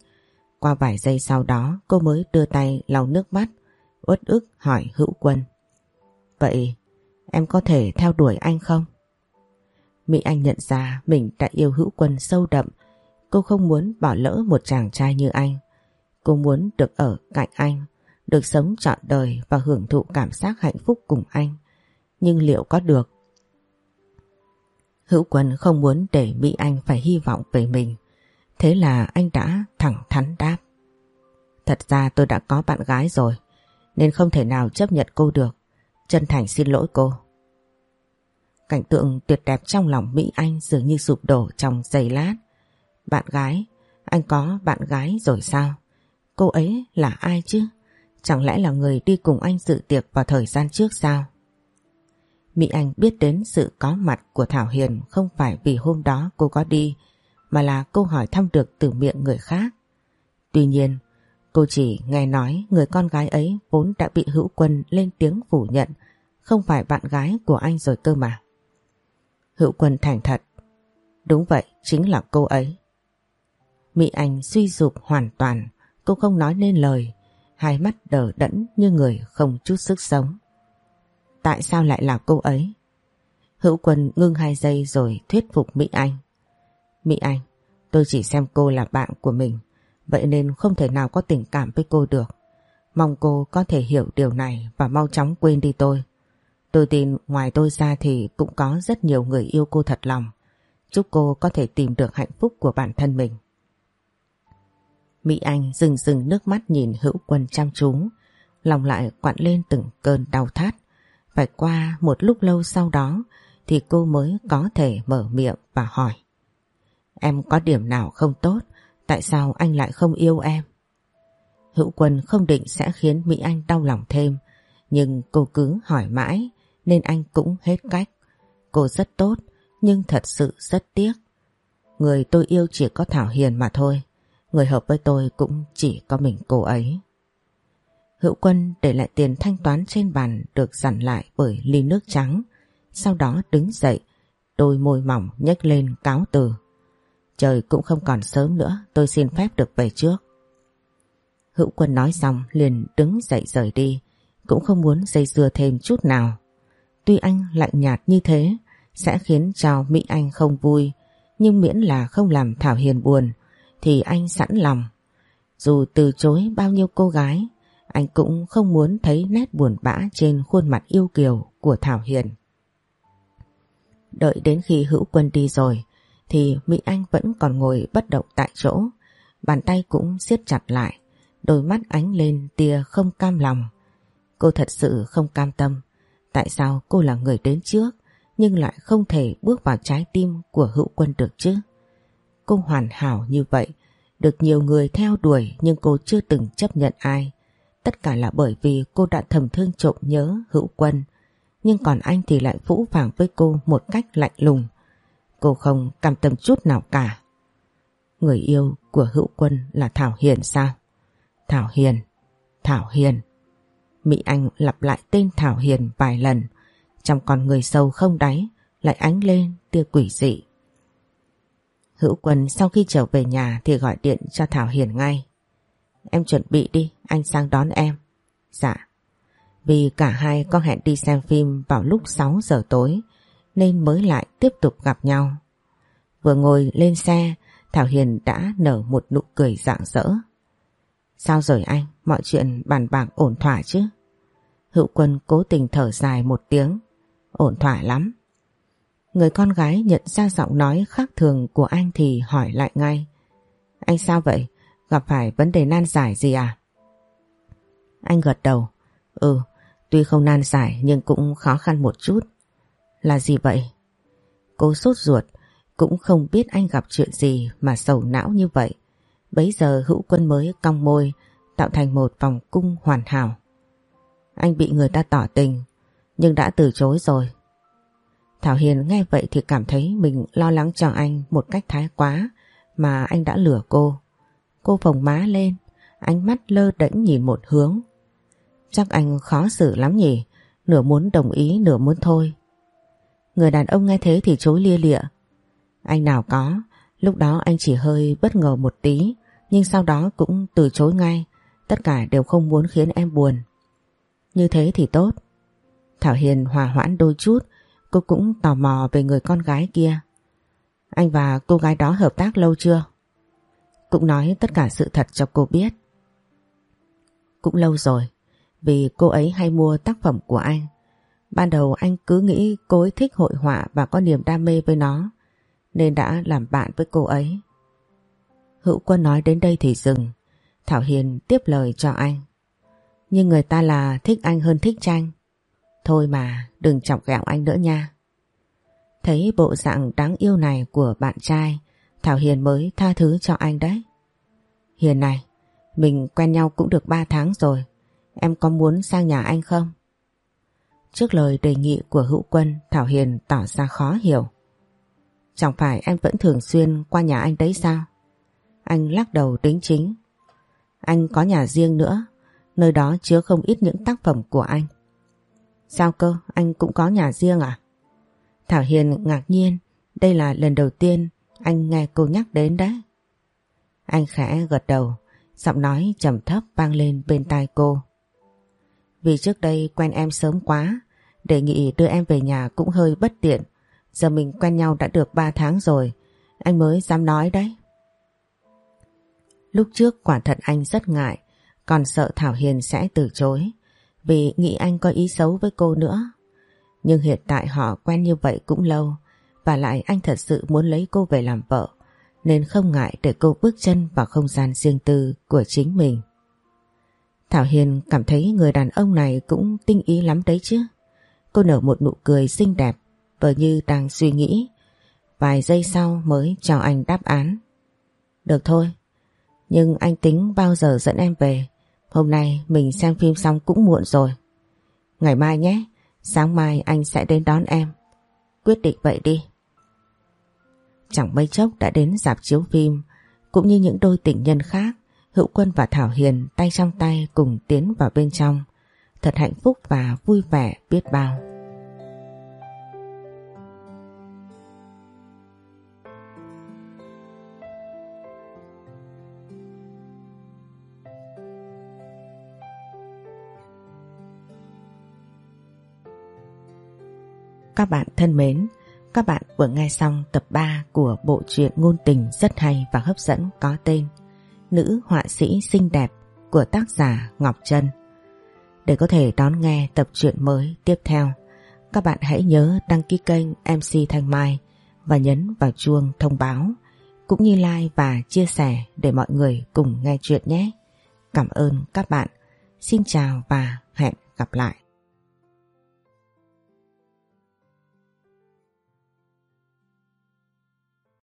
S1: Qua vài giây sau đó cô mới đưa tay lau nước mắt, uất ức hỏi hữu quân. Vậy em có thể theo đuổi anh không? Mỹ Anh nhận ra mình đã yêu hữu quân sâu đậm. Cô không muốn bỏ lỡ một chàng trai như anh. Cô muốn được ở cạnh anh, được sống trọn đời và hưởng thụ cảm giác hạnh phúc cùng anh. Nhưng liệu có được? Hữu quân không muốn để Mỹ Anh phải hy vọng về mình. Thế là anh đã thẳng thắn đáp. Thật ra tôi đã có bạn gái rồi, nên không thể nào chấp nhận cô được. Chân thành xin lỗi cô. Cảnh tượng tuyệt đẹp trong lòng Mỹ Anh dường như sụp đổ trong giây lát. Bạn gái, anh có bạn gái rồi sao? Cô ấy là ai chứ? Chẳng lẽ là người đi cùng anh dự tiệc vào thời gian trước sao? Mỹ Anh biết đến sự có mặt của Thảo Hiền không phải vì hôm đó cô có đi, mà là câu hỏi thăm được từ miệng người khác. Tuy nhiên, cô chỉ nghe nói người con gái ấy vốn đã bị hữu quân lên tiếng phủ nhận, không phải bạn gái của anh rồi cơ mà. Hữu quân thành thật. Đúng vậy, chính là cô ấy. Mỹ Anh suy sụp hoàn toàn, cô không nói nên lời, hai mắt đờ đẫn như người không chút sức sống. Tại sao lại là cô ấy? Hữu quân ngưng hai giây rồi thuyết phục Mỹ Anh. Mỹ Anh, tôi chỉ xem cô là bạn của mình, vậy nên không thể nào có tình cảm với cô được. Mong cô có thể hiểu điều này và mau chóng quên đi tôi. Tôi tin ngoài tôi ra thì cũng có rất nhiều người yêu cô thật lòng. Chúc cô có thể tìm được hạnh phúc của bản thân mình. Mỹ Anh dừng dừng nước mắt nhìn hữu quân chăm chú, lòng lại quặn lên từng cơn đau thắt. Phải qua một lúc lâu sau đó thì cô mới có thể mở miệng và hỏi. Em có điểm nào không tốt, tại sao anh lại không yêu em? Hữu quân không định sẽ khiến Mỹ Anh đau lòng thêm, nhưng cô cứ hỏi mãi nên anh cũng hết cách. Cô rất tốt nhưng thật sự rất tiếc. Người tôi yêu chỉ có Thảo Hiền mà thôi. Người hợp với tôi cũng chỉ có mình cô ấy. Hữu quân để lại tiền thanh toán trên bàn được dặn lại bởi ly nước trắng. Sau đó đứng dậy, đôi môi mỏng nhếch lên cáo từ. Trời cũng không còn sớm nữa, tôi xin phép được về trước. Hữu quân nói xong liền đứng dậy rời đi, cũng không muốn dây dưa thêm chút nào. Tuy anh lạnh nhạt như thế sẽ khiến cho Mỹ Anh không vui, nhưng miễn là không làm Thảo Hiền buồn thì anh sẵn lòng. Dù từ chối bao nhiêu cô gái, anh cũng không muốn thấy nét buồn bã trên khuôn mặt yêu kiều của Thảo Hiền. Đợi đến khi hữu quân đi rồi thì Mỹ Anh vẫn còn ngồi bất động tại chỗ, bàn tay cũng siết chặt lại, đôi mắt ánh lên tia không cam lòng. Cô thật sự không cam tâm Tại sao cô là người đến trước nhưng lại không thể bước vào trái tim của hữu quân được chứ? Cô hoàn hảo như vậy, được nhiều người theo đuổi nhưng cô chưa từng chấp nhận ai. Tất cả là bởi vì cô đã thầm thương trộm nhớ hữu quân, nhưng còn anh thì lại phũ phàng với cô một cách lạnh lùng. Cô không cam tâm chút nào cả. Người yêu của hữu quân là Thảo Hiền sao? Thảo Hiền, Thảo Hiền. Mỹ Anh lặp lại tên Thảo Hiền vài lần, trong con người sâu không đáy lại ánh lên tia quỷ dị. Hữu Quân sau khi trở về nhà thì gọi điện cho Thảo Hiền ngay. Em chuẩn bị đi, anh sang đón em. Dạ. Vì cả hai có hẹn đi xem phim vào lúc 6 giờ tối nên mới lại tiếp tục gặp nhau. Vừa ngồi lên xe, Thảo Hiền đã nở một nụ cười rạng rỡ. Sao rồi anh, mọi chuyện bàn bạc ổn thỏa chứ? Hữu quân cố tình thở dài một tiếng. Ổn thỏa lắm. Người con gái nhận ra giọng nói khác thường của anh thì hỏi lại ngay. Anh sao vậy? Gặp phải vấn đề nan giải gì à? Anh gật đầu. Ừ, tuy không nan giải nhưng cũng khó khăn một chút. Là gì vậy? Cô sốt ruột, cũng không biết anh gặp chuyện gì mà sầu não như vậy. Bấy giờ hữu quân mới cong môi, tạo thành một vòng cung hoàn hảo. Anh bị người ta tỏ tình Nhưng đã từ chối rồi Thảo Hiền nghe vậy thì cảm thấy Mình lo lắng cho anh một cách thái quá Mà anh đã lừa cô Cô phồng má lên Ánh mắt lơ đễnh nhìn một hướng Chắc anh khó xử lắm nhỉ Nửa muốn đồng ý nửa muốn thôi Người đàn ông nghe thế thì chối lia lịa Anh nào có Lúc đó anh chỉ hơi bất ngờ một tí nhưng sau đó cũng từ chối ngay. Tất cả đều không muốn khiến em buồn. Như thế thì tốt. Thảo Hiền hòa hoãn đôi chút cô cũng tò mò về người con gái kia. Anh và cô gái đó hợp tác lâu chưa? Cũng nói tất cả sự thật cho cô biết. Cũng lâu rồi, vì cô ấy hay mua tác phẩm của anh. Ban đầu anh cứ nghĩ cô ấy thích hội họa và có niềm đam mê với nó, nên đã làm bạn với cô ấy. Hữu Quân nói đến đây thì dừng, Thảo Hiền tiếp lời cho anh. Nhưng người ta là thích anh hơn thích tranh. Thôi mà, đừng chọc ghẹo anh nữa nha. Thấy bộ dạng đáng yêu này của bạn trai, Thảo Hiền mới tha thứ cho anh đấy. Hiền này, mình quen nhau cũng được 3 tháng rồi, em có muốn sang nhà anh không? Trước lời đề nghị của hữu quân, Thảo Hiền tỏ ra khó hiểu. Chẳng phải em vẫn thường xuyên qua nhà anh đấy sao? Anh lắc đầu đính chính. Anh có nhà riêng nữa, nơi đó chứa không ít những tác phẩm của anh. Sao cơ, anh cũng có nhà riêng à? Thảo Hiền ngạc nhiên, đây là lần đầu tiên anh nghe cô nhắc đến đấy. Anh khẽ gật đầu, giọng nói trầm thấp vang lên bên tai cô. Vì trước đây quen em sớm quá, đề nghị đưa em về nhà cũng hơi bất tiện. Giờ mình quen nhau đã được 3 tháng rồi, anh mới dám nói đấy. Lúc trước quả thật anh rất ngại, còn sợ Thảo Hiền sẽ từ chối, vì nghĩ anh có ý xấu với cô nữa. Nhưng hiện tại họ quen như vậy cũng lâu, và lại anh thật sự muốn lấy cô về làm vợ, nên không ngại để cô bước chân vào không gian riêng tư của chính mình. Thảo Hiền cảm thấy người đàn ông này cũng tinh ý lắm đấy chứ. Cô nở một nụ cười xinh đẹp, vờ như đang suy nghĩ. Vài giây sau mới cho anh đáp án. Được thôi, nhưng anh tính bao giờ dẫn em về. Hôm nay mình xem phim xong cũng muộn rồi. Ngày mai nhé, sáng mai anh sẽ đến đón em. Quyết định vậy đi. Chẳng mấy chốc đã đến dạp chiếu phim, cũng như những đôi tình nhân khác, Hữu Quân và Thảo Hiền tay trong tay cùng tiến vào bên trong. Thật hạnh phúc và vui vẻ biết bao. Các bạn thân mến, các bạn vừa nghe xong tập 3 của bộ truyện ngôn tình rất hay và hấp dẫn có tên Nữ họa sĩ xinh đẹp của tác giả Ngọc Trân. Để có thể đón nghe tập truyện mới tiếp theo, các bạn hãy nhớ đăng ký kênh MC Thanh Mai và nhấn vào chuông thông báo, cũng như like và chia sẻ để mọi người cùng nghe chuyện nhé. Cảm ơn các bạn. Xin chào và hẹn gặp lại.